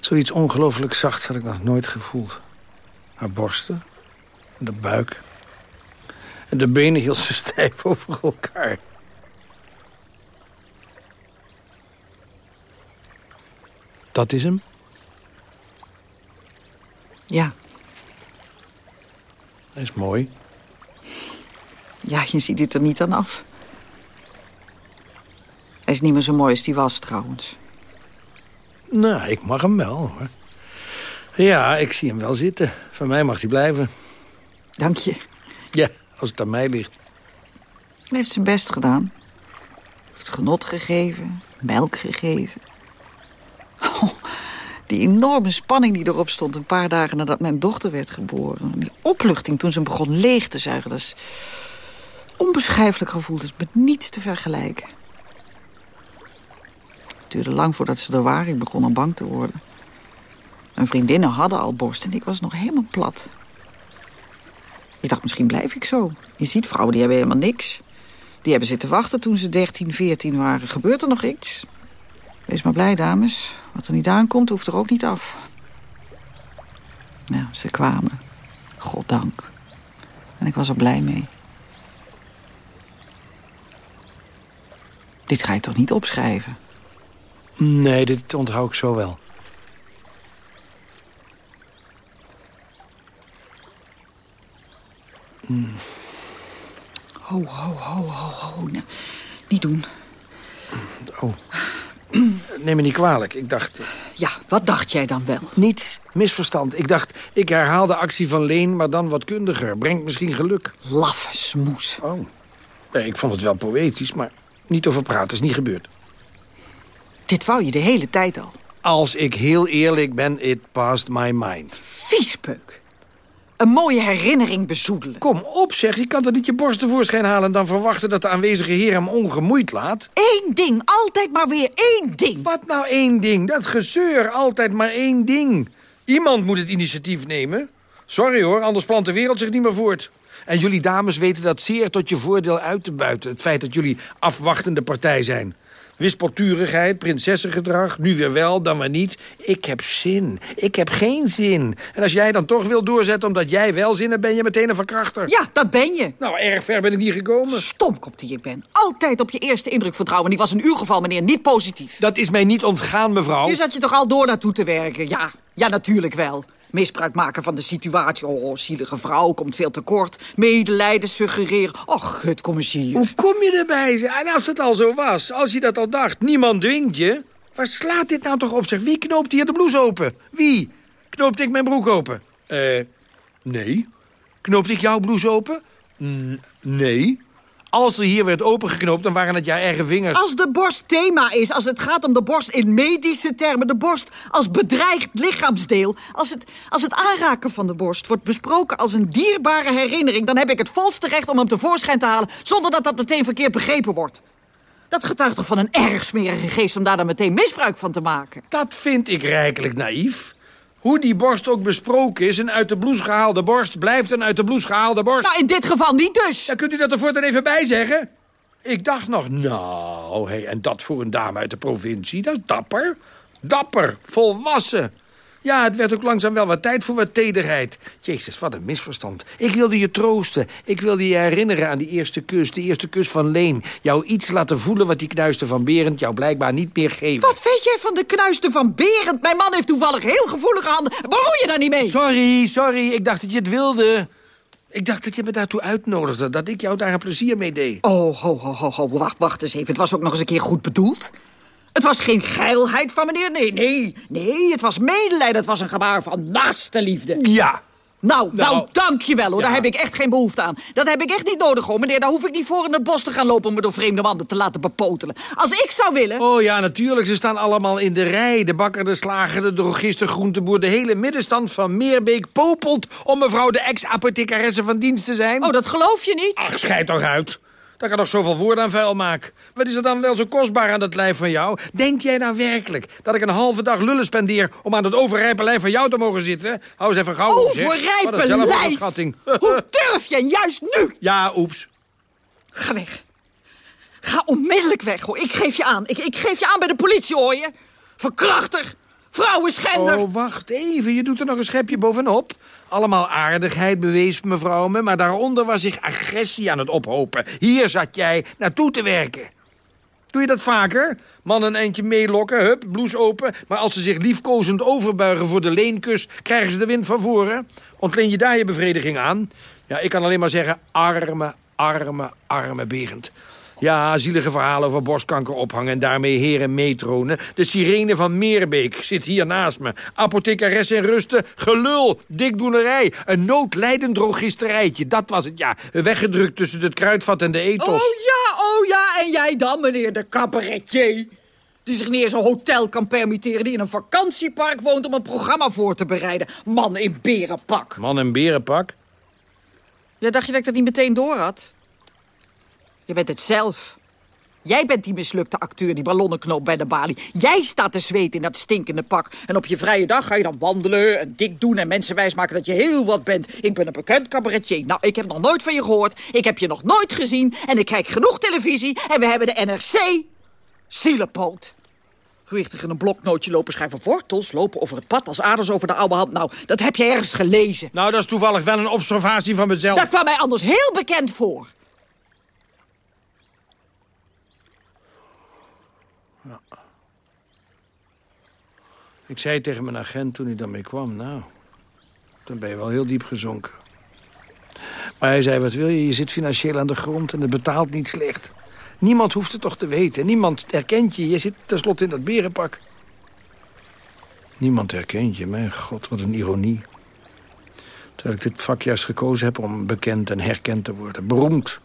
zoiets ongelooflijk zachts had ik nog nooit gevoeld. Haar borsten, en de buik. En de benen hield ze (laughs) stijf over elkaar. Dat is hem? Ja, Hij is mooi. ja, je ziet het er niet aan af. Hij is niet meer zo mooi als die was, trouwens. Nou, ik mag hem wel, hoor. Ja, ik zie hem wel zitten. Van mij mag hij blijven. Dank je. Ja, als het aan mij ligt. Hij heeft zijn best gedaan. Heeft genot gegeven, melk gegeven. Oh, die enorme spanning die erop stond een paar dagen nadat mijn dochter werd geboren. Die opluchting toen ze begon leeg te zuigen. Dat is onbeschrijfelijk gevoel. Dat is met niets te vergelijken. Het duurde lang voordat ze er waren. Ik begon al bang te worden. Mijn vriendinnen hadden al borst en ik was nog helemaal plat. Ik dacht, misschien blijf ik zo. Je ziet vrouwen, die hebben helemaal niks. Die hebben zitten wachten toen ze 13, 14 waren. Gebeurt er nog iets? Wees maar blij, dames. Wat er niet aankomt, hoeft er ook niet af. Ja, ze kwamen. Goddank. En ik was er blij mee. Dit ga je toch niet opschrijven? Nee, dit onthoud ik zo wel. Ho, ho, ho, ho, ho. Nee, niet doen. Oh. Neem me niet kwalijk. Ik dacht... Ja, wat dacht jij dan wel? Niets. Misverstand. Ik dacht, ik herhaal de actie van Leen, maar dan wat kundiger. Brengt misschien geluk. Laffe smoes. Oh. Nee, ik vond het wel poëtisch, maar niet over praten. Is niet gebeurd. Dit wou je de hele tijd al. Als ik heel eerlijk ben, it passed my mind. Viespeuk. Een mooie herinnering bezoedelen. Kom op zeg, je kan toch niet je borst tevoorschijn halen... en dan verwachten dat de aanwezige heer hem ongemoeid laat? Eén ding, altijd maar weer één ding. Wat nou één ding? Dat gezeur, altijd maar één ding. Iemand moet het initiatief nemen. Sorry hoor, anders plant de wereld zich niet meer voort. En jullie dames weten dat zeer tot je voordeel uit te buiten. Het feit dat jullie afwachtende partij zijn. Wispelturigheid, prinsessengedrag, nu weer wel, dan maar niet. Ik heb zin, ik heb geen zin. En als jij dan toch wil doorzetten omdat jij wel zin hebt... ben je meteen een verkrachter. Ja, dat ben je. Nou, erg ver ben ik niet gekomen. Stomkop die je bent. Altijd op je eerste indruk vertrouwen. Die was in uw geval, meneer, niet positief. Dat is mij niet ontgaan, mevrouw. Je zat je toch al door naartoe te werken? Ja, ja, natuurlijk wel. Misbruik maken van de situatie. Oh, zielige vrouw, komt veel te kort. Medelijden suggereren. Och, het kom eens hier. Hoe kom je erbij? En als het al zo was, als je dat al dacht, niemand dwingt je... Waar slaat dit nou toch op zich? Wie knoopt hier de blouse open? Wie? Knoopte ik mijn broek open? Eh, nee. Knoopte ik jouw blouse open? Nee. Als er hier werd opengeknoopt, dan waren het jouw eigen vingers. Als de borst thema is, als het gaat om de borst in medische termen... de borst als bedreigd lichaamsdeel... als het, als het aanraken van de borst wordt besproken als een dierbare herinnering... dan heb ik het volste recht om hem tevoorschijn te halen... zonder dat dat meteen verkeerd begrepen wordt. Dat getuigt toch van een erg smerige geest om daar dan meteen misbruik van te maken? Dat vind ik rijkelijk naïef. Hoe die borst ook besproken is, een uit de blouse gehaalde borst... blijft een uit de blouse gehaalde borst. Nou, in dit geval niet dus. Ja, kunt u dat er dan even bij zeggen? Ik dacht nog, nou, hey, en dat voor een dame uit de provincie, dat is dapper. Dapper, volwassen. Ja, het werd ook langzaam wel wat tijd voor wat tederheid. Jezus, wat een misverstand. Ik wilde je troosten. Ik wilde je herinneren aan die eerste kus. De eerste kus van Leen. Jou iets laten voelen wat die knuisten van Berend jou blijkbaar niet meer geeft. Wat weet jij van de knuisten van Berend? Mijn man heeft toevallig heel gevoelige handen. Waarom je daar niet mee? Sorry, sorry. Ik dacht dat je het wilde. Ik dacht dat je me daartoe uitnodigde. Dat ik jou daar een plezier mee deed. Oh, ho, ho, ho, ho. Wacht, wacht eens even. Het was ook nog eens een keer goed bedoeld. Het was geen geilheid van meneer. Nee, nee. Nee, het was medelijden. Het was een gebaar van naaste liefde. Ja. Nou, nou, Nou, dank je wel, hoor. Daar heb ik echt geen behoefte aan. Dat heb ik echt niet nodig, hoor, meneer. Daar hoef ik niet voor in het bos te gaan lopen... om me door vreemde mannen te laten bepotelen. Als ik zou willen... Oh ja, natuurlijk. Ze staan allemaal in de rij. De bakker, de slager, de drogist, de groenteboer. De hele middenstand van Meerbeek popelt... om mevrouw de ex-apothecaresse van dienst te zijn. Oh, dat geloof je niet? Ach, schijt toch uit. Daar kan toch zoveel woorden aan vuil maken. Wat is er dan wel zo kostbaar aan dat lijf van jou? Denk jij nou werkelijk dat ik een halve dag lullen spendeer... om aan dat overrijpe lijf van jou te mogen zitten? Hou eens even gauw op, zeg. Overrijpe lijf! Hoe durf je? Juist nu! (laughs) Ja, oeps. Ga weg. Ga onmiddellijk weg, hoor. Ik geef je aan. Ik, ik geef je aan bij de politie, hoor je. Verkrachter. Vrouwenschender. Oh, wacht even. Je doet er nog een schepje bovenop. Allemaal aardigheid bewees mevrouw me, maar daaronder was zich agressie aan het ophopen. Hier zat jij naartoe te werken. Doe je dat vaker? Man een eindje meelokken, hup, blouse open. Maar als ze zich liefkozend overbuigen voor de leenkus... krijgen ze de wind van voren. Ontleen je daar je bevrediging aan? Ja, ik kan alleen maar zeggen... arme, arme, arme Berend. Ja, zielige verhalen over borstkanker ophangen... en daarmee heren meetronen. De sirene van Meerbeek zit hier naast me. Apothecares in rusten, gelul, dikdoenerij. Een noodlijdend drogisterijtje, dat was het, ja. Weggedrukt tussen het kruidvat en de ethos. Oh ja, oh ja. En jij dan, meneer de cabaretier? Die zich niet eens een hotel kan permitteren... die in een vakantiepark woont om een programma voor te bereiden. Man in berenpak. Man en berenpak. Ja, dacht je dat ik dat niet meteen door had? Je bent het zelf. Jij bent die mislukte acteur die ballonnen bij de balie. Jij staat te zweten in dat stinkende pak. En op je vrije dag ga je dan wandelen en dik doen... en mensen wijsmaken dat je heel wat bent. Ik ben een bekend cabaretier. Nou, ik heb nog nooit van je gehoord. Ik heb je nog nooit gezien. En ik kijk genoeg televisie. En we hebben de NRC. Zielepoot. Gewichtig in een bloknootje lopen schrijven wortels... lopen over het pad als aders over de oude hand. Nou, dat heb je ergens gelezen. Nou, dat is toevallig wel een observatie van mezelf. Dat kwam mij anders heel bekend voor. Ik zei tegen mijn agent toen hij daarmee kwam... nou, dan ben je wel heel diep gezonken. Maar hij zei, wat wil je? Je zit financieel aan de grond en het betaalt niet slecht. Niemand hoeft het toch te weten. Niemand herkent je. Je zit tenslotte in dat berenpak. Niemand herkent je. Mijn god, wat een ironie. Terwijl ik dit vak juist gekozen heb om bekend en herkend te worden. Beroemd.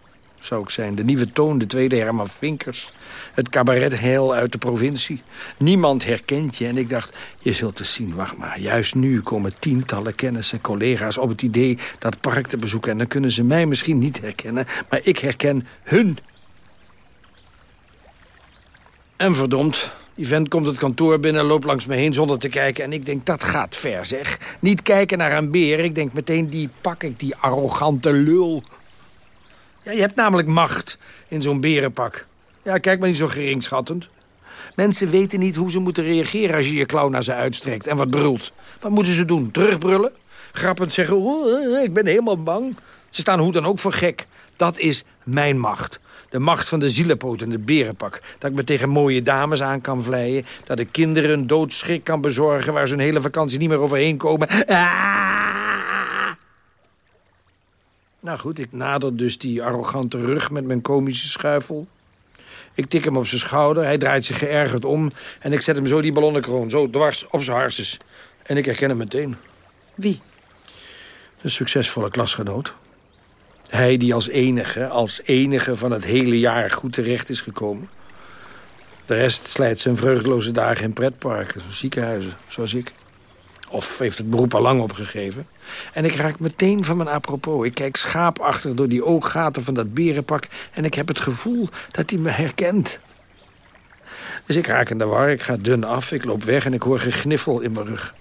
Zou ik zijn. De nieuwe toon, de tweede Herman Vinkers. Het cabaret heel uit de provincie. Niemand herkent je en ik dacht, je zult eens zien, wacht maar. Juist nu komen tientallen kennissen, collega's op het idee dat park te bezoeken. En dan kunnen ze mij misschien niet herkennen, maar ik herken hun. En verdomd, die vent komt het kantoor binnen, loopt langs me heen zonder te kijken... en ik denk, dat gaat ver, zeg. Niet kijken naar een beer, ik denk meteen, die pak ik, die arrogante lul. Ja, je hebt namelijk macht in zo'n berenpak. Ja, kijk maar niet zo geringschattend. Mensen weten niet hoe ze moeten reageren als je je klauw naar ze uitstrekt en wat brult. Wat moeten ze doen? Terugbrullen? Grappend zeggen, "Oh, ik ben helemaal bang. Ze staan hoe dan ook voor gek. Dat is mijn macht. De macht van de zielepoot en de berenpak. Dat ik me tegen mooie dames aan kan vleien. Dat ik kinderen een doodschrik kan bezorgen... waar ze een hele vakantie niet meer overheen komen. Ah! Nou goed, ik nader dus die arrogante rug met mijn komische schuifel. Ik tik hem op zijn schouder, hij draait zich geërgerd om... en ik zet hem zo die ballonnenkroon, zo dwars op zijn harses. En ik herken hem meteen. Wie? Een succesvolle klasgenoot. Hij die als enige, als enige van het hele jaar goed terecht is gekomen. De rest slijt zijn vreugdeloze dagen in pretparken, ziekenhuizen, zoals ik. Of heeft het beroep al lang opgegeven. En ik raak meteen van mijn apropos. Ik kijk schaapachtig door die ooggaten van dat berenpak... en ik heb het gevoel dat hij me herkent. Dus ik raak in de war, ik ga dun af, ik loop weg... en ik hoor gegniffel in mijn rug.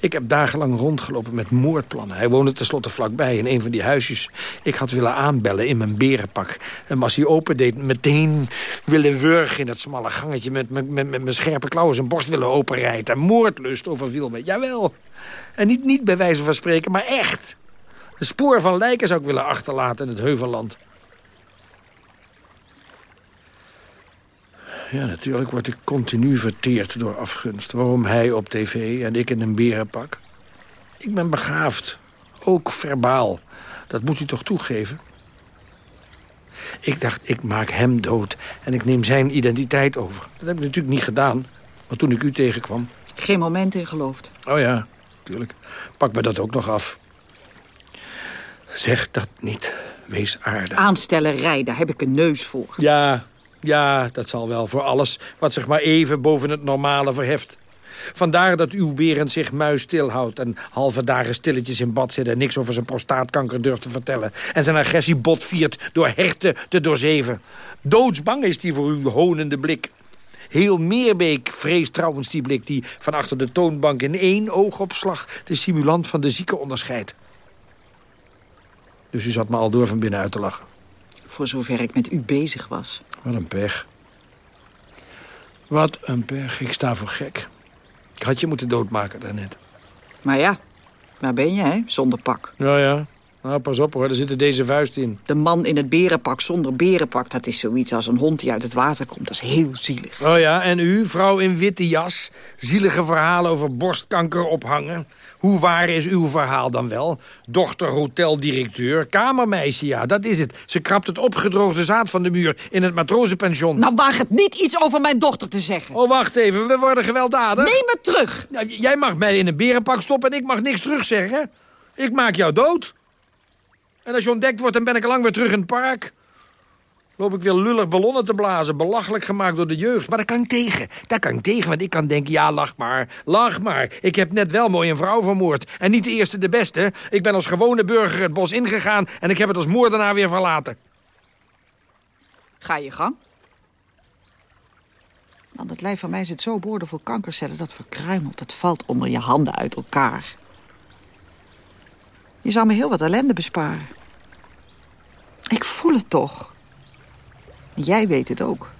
Ik heb dagenlang rondgelopen met moordplannen. Hij woonde tenslotte vlakbij in een van die huisjes. Ik had willen aanbellen in mijn berenpak. En als hij opendeed, meteen willen wurgen in dat smalle gangetje... met, met, met, mijn scherpe klauwen zijn borst willen openrijden. Moordlust overviel me, jawel. En niet, niet bij wijze van spreken, maar echt. Een spoor van lijken zou ik willen achterlaten in het heuvelland. Ja, natuurlijk word ik continu verteerd door afgunst. Waarom hij op tv en ik in een berenpak? Ik ben begaafd, ook verbaal. Dat moet u toch toegeven? Ik dacht, ik maak hem dood en ik neem zijn identiteit over. Dat heb ik natuurlijk niet gedaan, want toen ik u tegenkwam... Geen moment in geloofd. Oh ja, natuurlijk. Pak me dat ook nog af. Zeg dat niet. Wees aardig. Aanstellerij, daar heb ik een neus voor. Ja, ja, dat zal wel voor alles wat zich maar even boven het normale verheft. Vandaar dat uw Berend zich muisstil houdt... en halve dagen stilletjes in bad zit... en niks over zijn prostaatkanker durft te vertellen... en zijn agressie botviert door herten te doorzeven. Doodsbang is die voor uw honende blik. Heel Meerbeek vreest trouwens die blik... die van achter de toonbank in één oogopslag... de simulant van de zieke onderscheidt. Dus u zat me al door van binnen uit te lachen. Voor zover ik met u bezig was. Wat een pech. Wat een pech. Ik sta voor gek. Ik had je moeten doodmaken daarnet. Maar ja, waar ben je, hè? Zonder pak. Ja, ja. Nou, pas op hoor, er zitten deze vuist in. De man in het berenpak zonder berenpak... dat is zoiets als een hond die uit het water komt. Dat is heel zielig. Oh ja, en u, vrouw in witte jas? Zielige verhalen over borstkanker ophangen? Hoe waar is uw verhaal dan wel? Dochter hoteldirecteur, kamermeisje, ja, dat is het. Ze krabt het opgedroogde zaad van de muur in het matrozenpension. Nou, waag het niet iets over mijn dochter te zeggen. Oh, wacht even, we worden gewelddadig. Neem het terug. Nou, jij mag mij in een berenpak stoppen en ik mag niks terugzeggen. Ik maak jou dood. En als je ontdekt wordt, dan ben ik al lang weer terug in het park. Loop ik weer lullig ballonnen te blazen, belachelijk gemaakt door de jeugd. Maar daar kan ik tegen, daar kan ik tegen, want ik kan denken... ja, lach maar, lach maar. Ik heb net wel mooi een vrouw vermoord. En niet de eerste de beste. Ik ben als gewone burger het bos ingegaan... en ik heb het als moordenaar weer verlaten. Ga je gang. Dan het lijf van mij zit zo boordevol kankercellen... dat verkruimelt, dat valt onder je handen uit elkaar. Je zou me heel wat ellende besparen. Ik voel het toch. Jij weet het ook.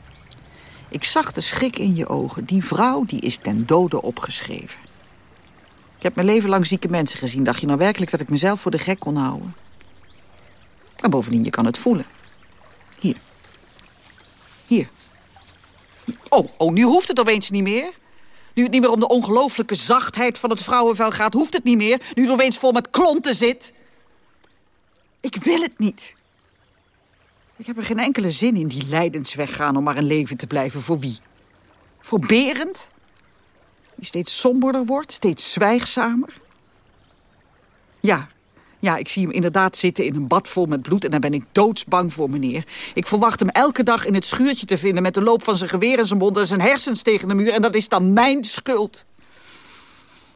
Ik zag de schrik in je ogen. Die vrouw die is ten dode opgeschreven. Ik heb mijn leven lang zieke mensen gezien. Dacht je nou werkelijk dat ik mezelf voor de gek kon houden? En bovendien, je kan het voelen. Hier. Hier. Oh, oh, nu hoeft het opeens niet meer. Nu het niet meer om de ongelooflijke zachtheid van het vrouwenvel gaat... hoeft het niet meer. Nu het opeens vol met klonten zit. Ik wil het niet. Ik heb er geen enkele zin in die lijdensweg gaan om maar een leven te blijven. Voor wie? Voor Berend? Die steeds somberder wordt, steeds zwijgzamer? Ja, Ja, ik zie hem inderdaad zitten in een bad vol met bloed... en dan ben ik doodsbang voor meneer. Ik verwacht hem elke dag in het schuurtje te vinden... met de loop van zijn geweer in zijn mond en zijn hersens tegen de muur... en dat is dan mijn schuld.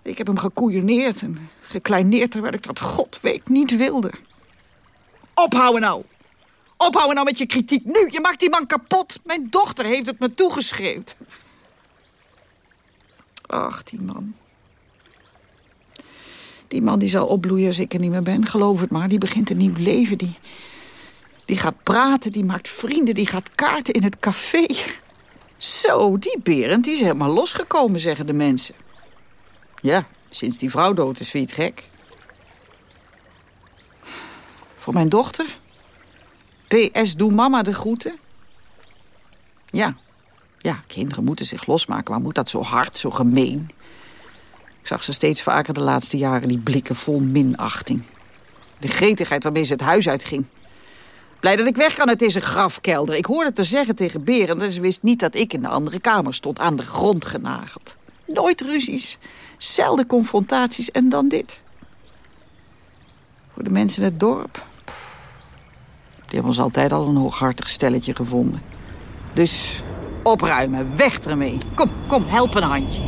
Ik heb hem gekoeioneerd en gekleineerd... terwijl ik dat god weet niet wilde. Ophouden nou! Ophouden nou met je kritiek nu! Je maakt die man kapot! Mijn dochter heeft het me toegeschreeuwd. Ach, die man. Die man die zal opbloeien als ik er niet meer ben. Geloof het maar, die begint een nieuw leven. Die, die gaat praten, die maakt vrienden, die gaat kaarten in het café. Zo, die Berend die is helemaal losgekomen, zeggen de mensen. Ja, sinds die vrouw dood is, vind je het gek? Voor mijn dochter? PS, doe mama de groeten? Ja, ja, kinderen moeten zich losmaken, maar moet dat zo hard, zo gemeen? Ik zag ze steeds vaker de laatste jaren, die blikken vol minachting. De gretigheid waarmee ze het huis uitging. Blij dat ik weg kan uit deze grafkelder. Ik hoorde het te zeggen tegen Berend en ze wist niet dat ik in de andere kamer stond, aan de grond genageld. Nooit ruzies, zelden confrontaties en dan dit. Voor de mensen in het dorp. Die hebben ons altijd al een hooghartig stelletje gevonden. Dus opruimen, weg ermee. Kom, kom, help een handje.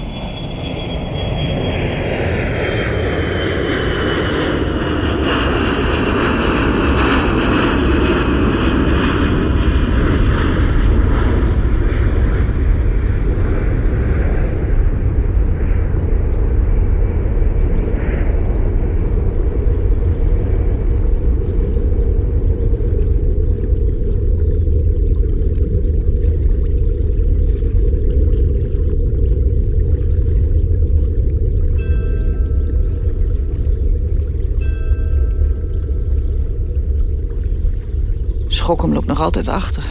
Schokkem loopt nog altijd achter.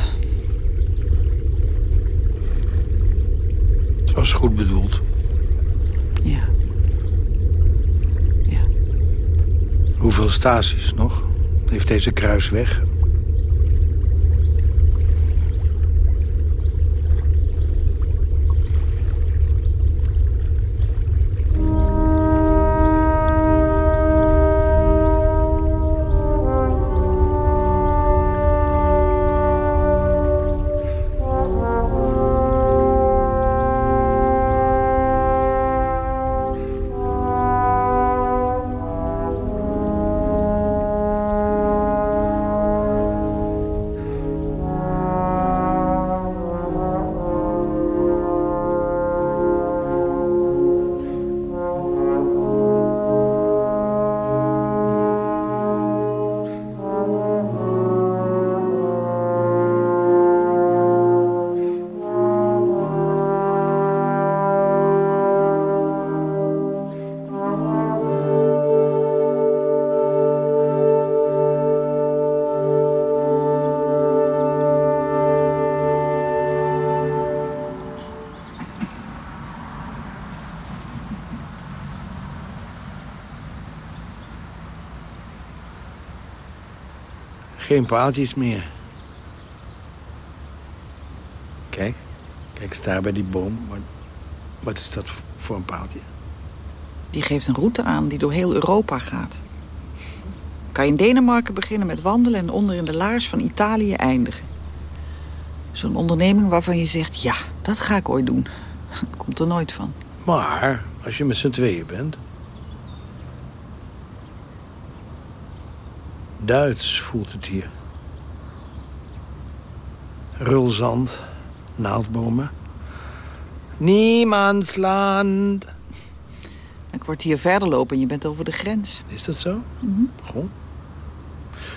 Het was goed bedoeld. Ja. Ja. Hoeveel staties nog? Heeft deze kruisweg? Geen paaltjes meer. Kijk, kijk eens daar bij die boom. Wat, wat is dat voor een paaltje? Die geeft een route aan die door heel Europa gaat. Kan je in Denemarken beginnen met wandelen... en onder in de laars van Italië eindigen. Zo'n onderneming waarvan je zegt... ja, dat ga ik ooit doen. (laughs) Komt er nooit van. Maar als je met z'n tweeën bent... Duits voelt het hier. Rulzand, naaldbomen. Niemandsland. Een kwartier verder lopen en je bent over de grens. Is dat zo? Goh.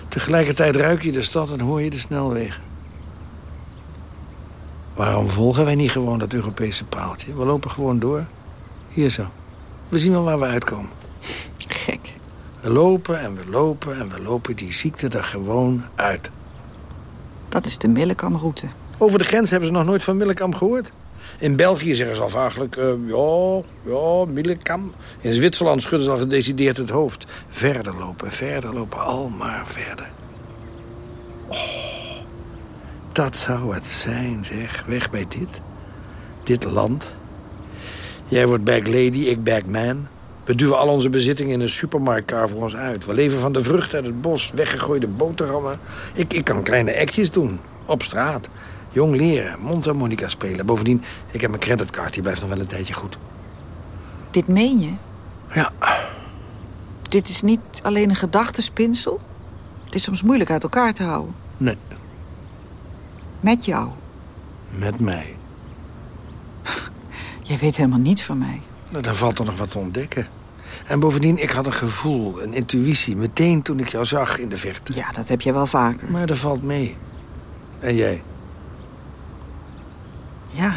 Tegelijkertijd ruik je de stad en hoor je de snelweg. Waarom volgen wij niet gewoon dat Europese paaltje? We lopen gewoon door. Hier zo. We zien wel waar we uitkomen. We lopen en we lopen en we lopen die ziekte er gewoon uit. Dat is de Millekamroute. Over de grens hebben ze nog nooit van Millekam gehoord. In België zeggen ze al vaaglijk, eh, ja, ja, Millekam. In Zwitserland schudden ze al gedecideerd het hoofd. Verder lopen, verder lopen, al maar verder. Oh, dat zou het zijn, zeg. Weg bij dit. Dit land. Jij wordt back lady, ik back man. We duwen al onze bezittingen in een supermarktkar voor ons uit. We leven van de vruchten uit het bos, weggegooide boterhammen. Ik, ik kan kleine actjes doen, op straat. Jong leren, mondharmonica spelen. Bovendien, ik heb mijn creditcard, die blijft nog wel een tijdje goed. Dit meen je? Ja, Dit is niet alleen een gedachtespinsel? Het is soms moeilijk uit elkaar te houden. nee, Met jou. met mij. (laughs) Jij weet helemaal niets van mij. Nou, dan valt er nog wat te ontdekken. En bovendien, ik had een gevoel, een intuïtie... meteen toen ik jou zag in de verte. Ja, dat heb jij wel vaker. Maar dat valt mee. En jij? Ja.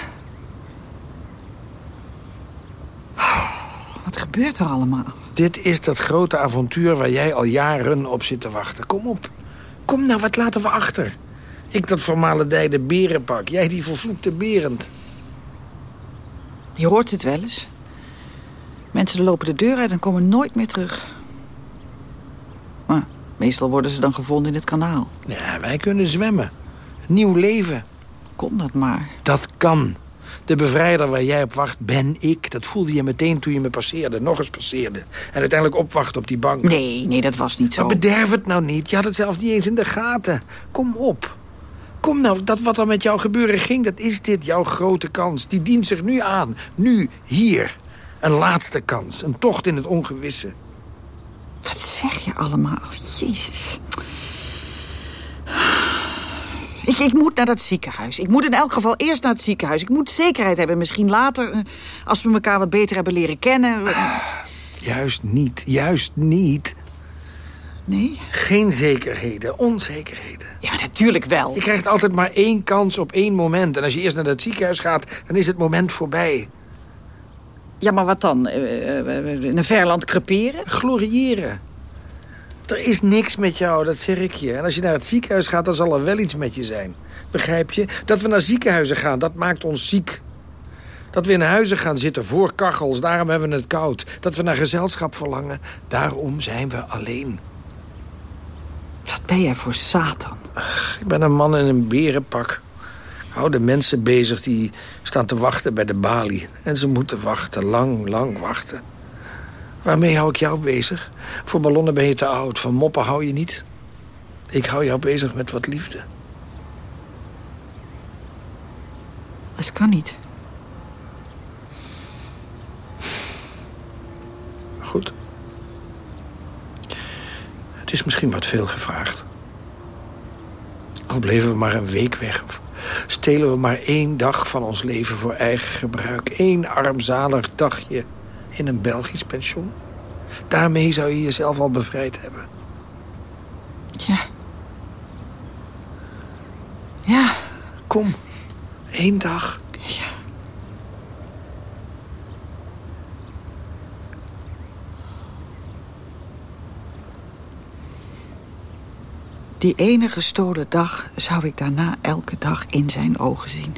Wat gebeurt er allemaal? Dit is dat grote avontuur waar jij al jaren op zit te wachten. Kom op. Kom nou, wat laten we achter? Ik dat vermalendijde berenpak. Jij die vervloekte berend. Je hoort het wel eens. Mensen lopen de deur uit en komen nooit meer terug. Maar meestal worden ze dan gevonden in het kanaal. Ja, wij kunnen zwemmen. Nieuw leven. Kom dat maar. Dat kan. De bevrijder waar jij op wacht ben ik. Dat voelde je meteen toen je me passeerde. Nog eens passeerde. En uiteindelijk opwacht op die bank. Nee, nee, dat was niet zo. Maar bederf het nou niet. Je had het zelf niet eens in de gaten. Kom op. Kom nou, dat wat er met jou gebeuren ging, dat is dit jouw grote kans. Die dient zich nu aan. Nu, hier. Een laatste kans. Een tocht in het ongewisse. Wat zeg je allemaal? Jezus. Ik, ik moet naar dat ziekenhuis. Ik moet in elk geval eerst naar het ziekenhuis. Ik moet zekerheid hebben. Misschien later, eh, als we elkaar wat beter hebben leren kennen. Juist niet, juist niet. Nee? Geen zekerheden, onzekerheden. Ja, natuurlijk wel. Je krijgt altijd maar één kans op één moment. En als je eerst naar dat ziekenhuis gaat, dan is het moment voorbij. Ja, maar wat dan? Eh, eh, eh, In een verland creperen? Gloriëren. Er is niks met jou, dat zeg ik je. En als je naar het ziekenhuis gaat, dan zal er wel iets met je zijn. Begrijp je? Dat we naar ziekenhuizen gaan, dat maakt ons ziek. Dat we in huizen gaan zitten voor kachels, daarom hebben we het koud. Dat we naar gezelschap verlangen, daarom zijn we alleen. Wat ben jij voor Satan? Ik ben een man in een berenpak. Ik hou de mensen bezig die staan te wachten bij de balie. En ze moeten wachten, lang, lang wachten. Waarmee hou ik jou bezig? Voor ballonnen ben je te oud, van moppen hou je niet. Ik hou jou bezig met wat liefde. Dat kan niet. Goed. Het is misschien wat veel gevraagd. Al bleven we maar een week weg... stelen we maar één dag van ons leven voor eigen gebruik. Eén armzalig dagje in een Belgisch pensioen. Daarmee zou je jezelf al bevrijd hebben. Ja. Ja. Kom, één dag. Die ene gestolen dag zou ik daarna elke dag in zijn ogen zien.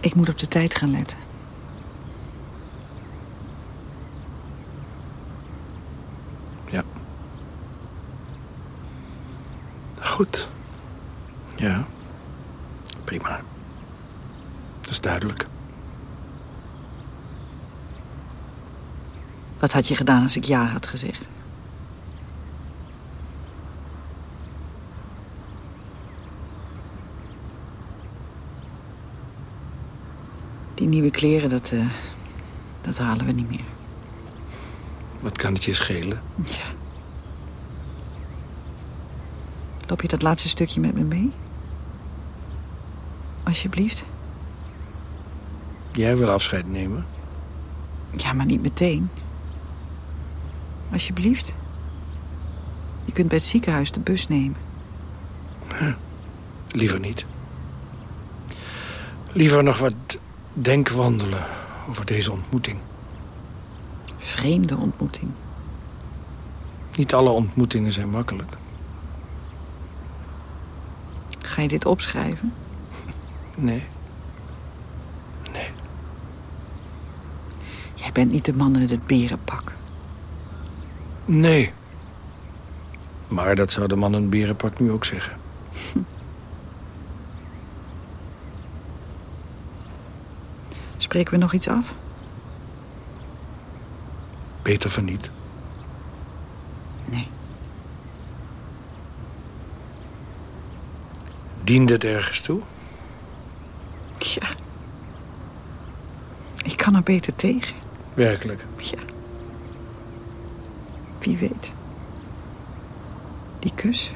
Ik moet op de tijd gaan letten. Goed. Ja. Prima. Dat is duidelijk. Wat had je gedaan als ik ja had gezegd? Die nieuwe kleren, dat, eh, dat halen we niet meer. Wat kan het je schelen? Ja. Loop je dat laatste stukje met me mee? Alsjeblieft. Jij wil afscheid nemen? Ja, maar niet meteen. Alsjeblieft. Je kunt bij het ziekenhuis de bus nemen. Liever niet. Liever nog wat denkwandelen over deze ontmoeting. Vreemde ontmoeting. Niet alle ontmoetingen zijn makkelijk. Ga je dit opschrijven? Nee. Nee. Jij bent niet de man in het berenpak. Nee. Maar dat zou de man in het berenpak nu ook zeggen. Spreken we nog iets af? Beter van niet. Diende het ergens toe? Ja. Ik kan er beter tegen. Werkelijk. Ja. Wie weet. Die kus.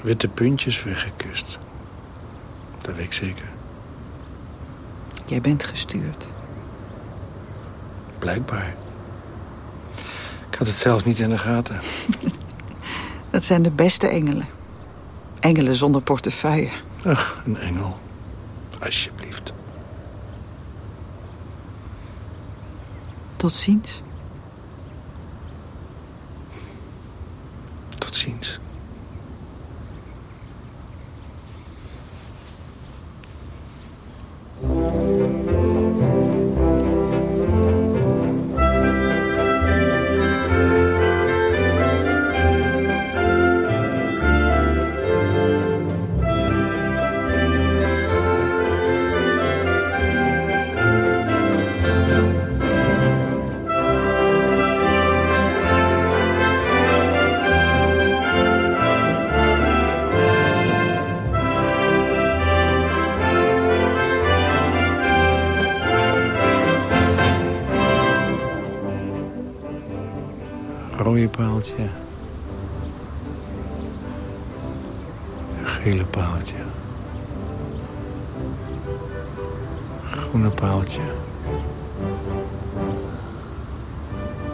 Witte puntjes weggekust. Dat weet ik zeker. Jij bent gestuurd. Blijkbaar. Ik had het zelfs niet in de gaten. (laughs) Dat zijn de beste engelen. Engelen zonder portefeuille. Ach, een engel. Alsjeblieft. Tot ziens. Rode paaltje. Een gele paaltje. Groene paaltje.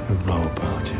Een blauwe paaltje.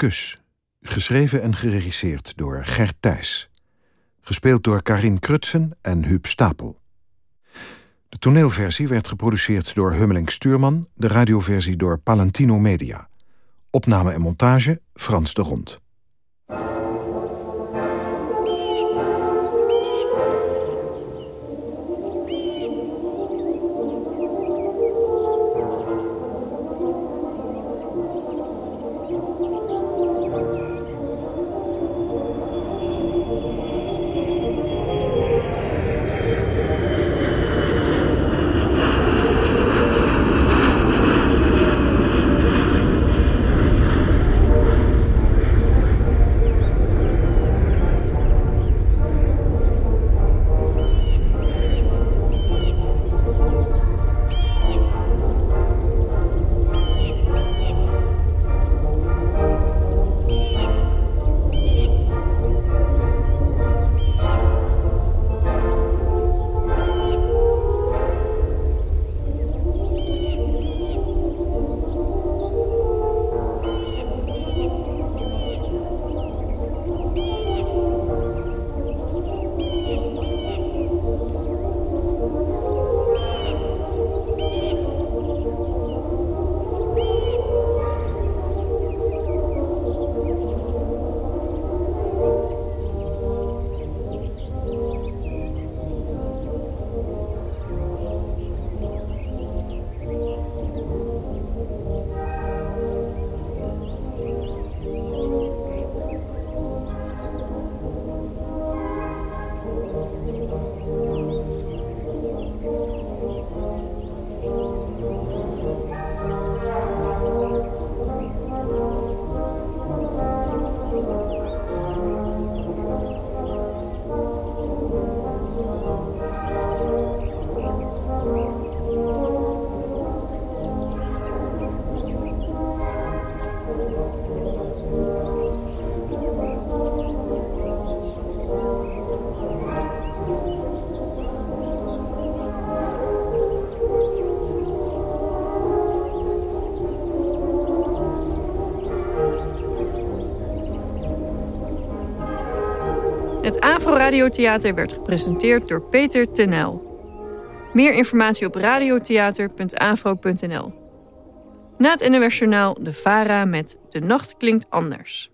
Kus. Geschreven en geregisseerd door Gert Thijs. Gespeeld door Karin Krutsen en Huub Stapel. De toneelversie werd geproduceerd door Hummeling Stuurman... de radioversie door Palantino Media. Opname en montage Frans de Rond. Avro Radiotheater werd gepresenteerd door Peter Tenel. Meer informatie op radiotheater.avro.nl. Na het Journaal de VARA met De Nacht Klinkt Anders.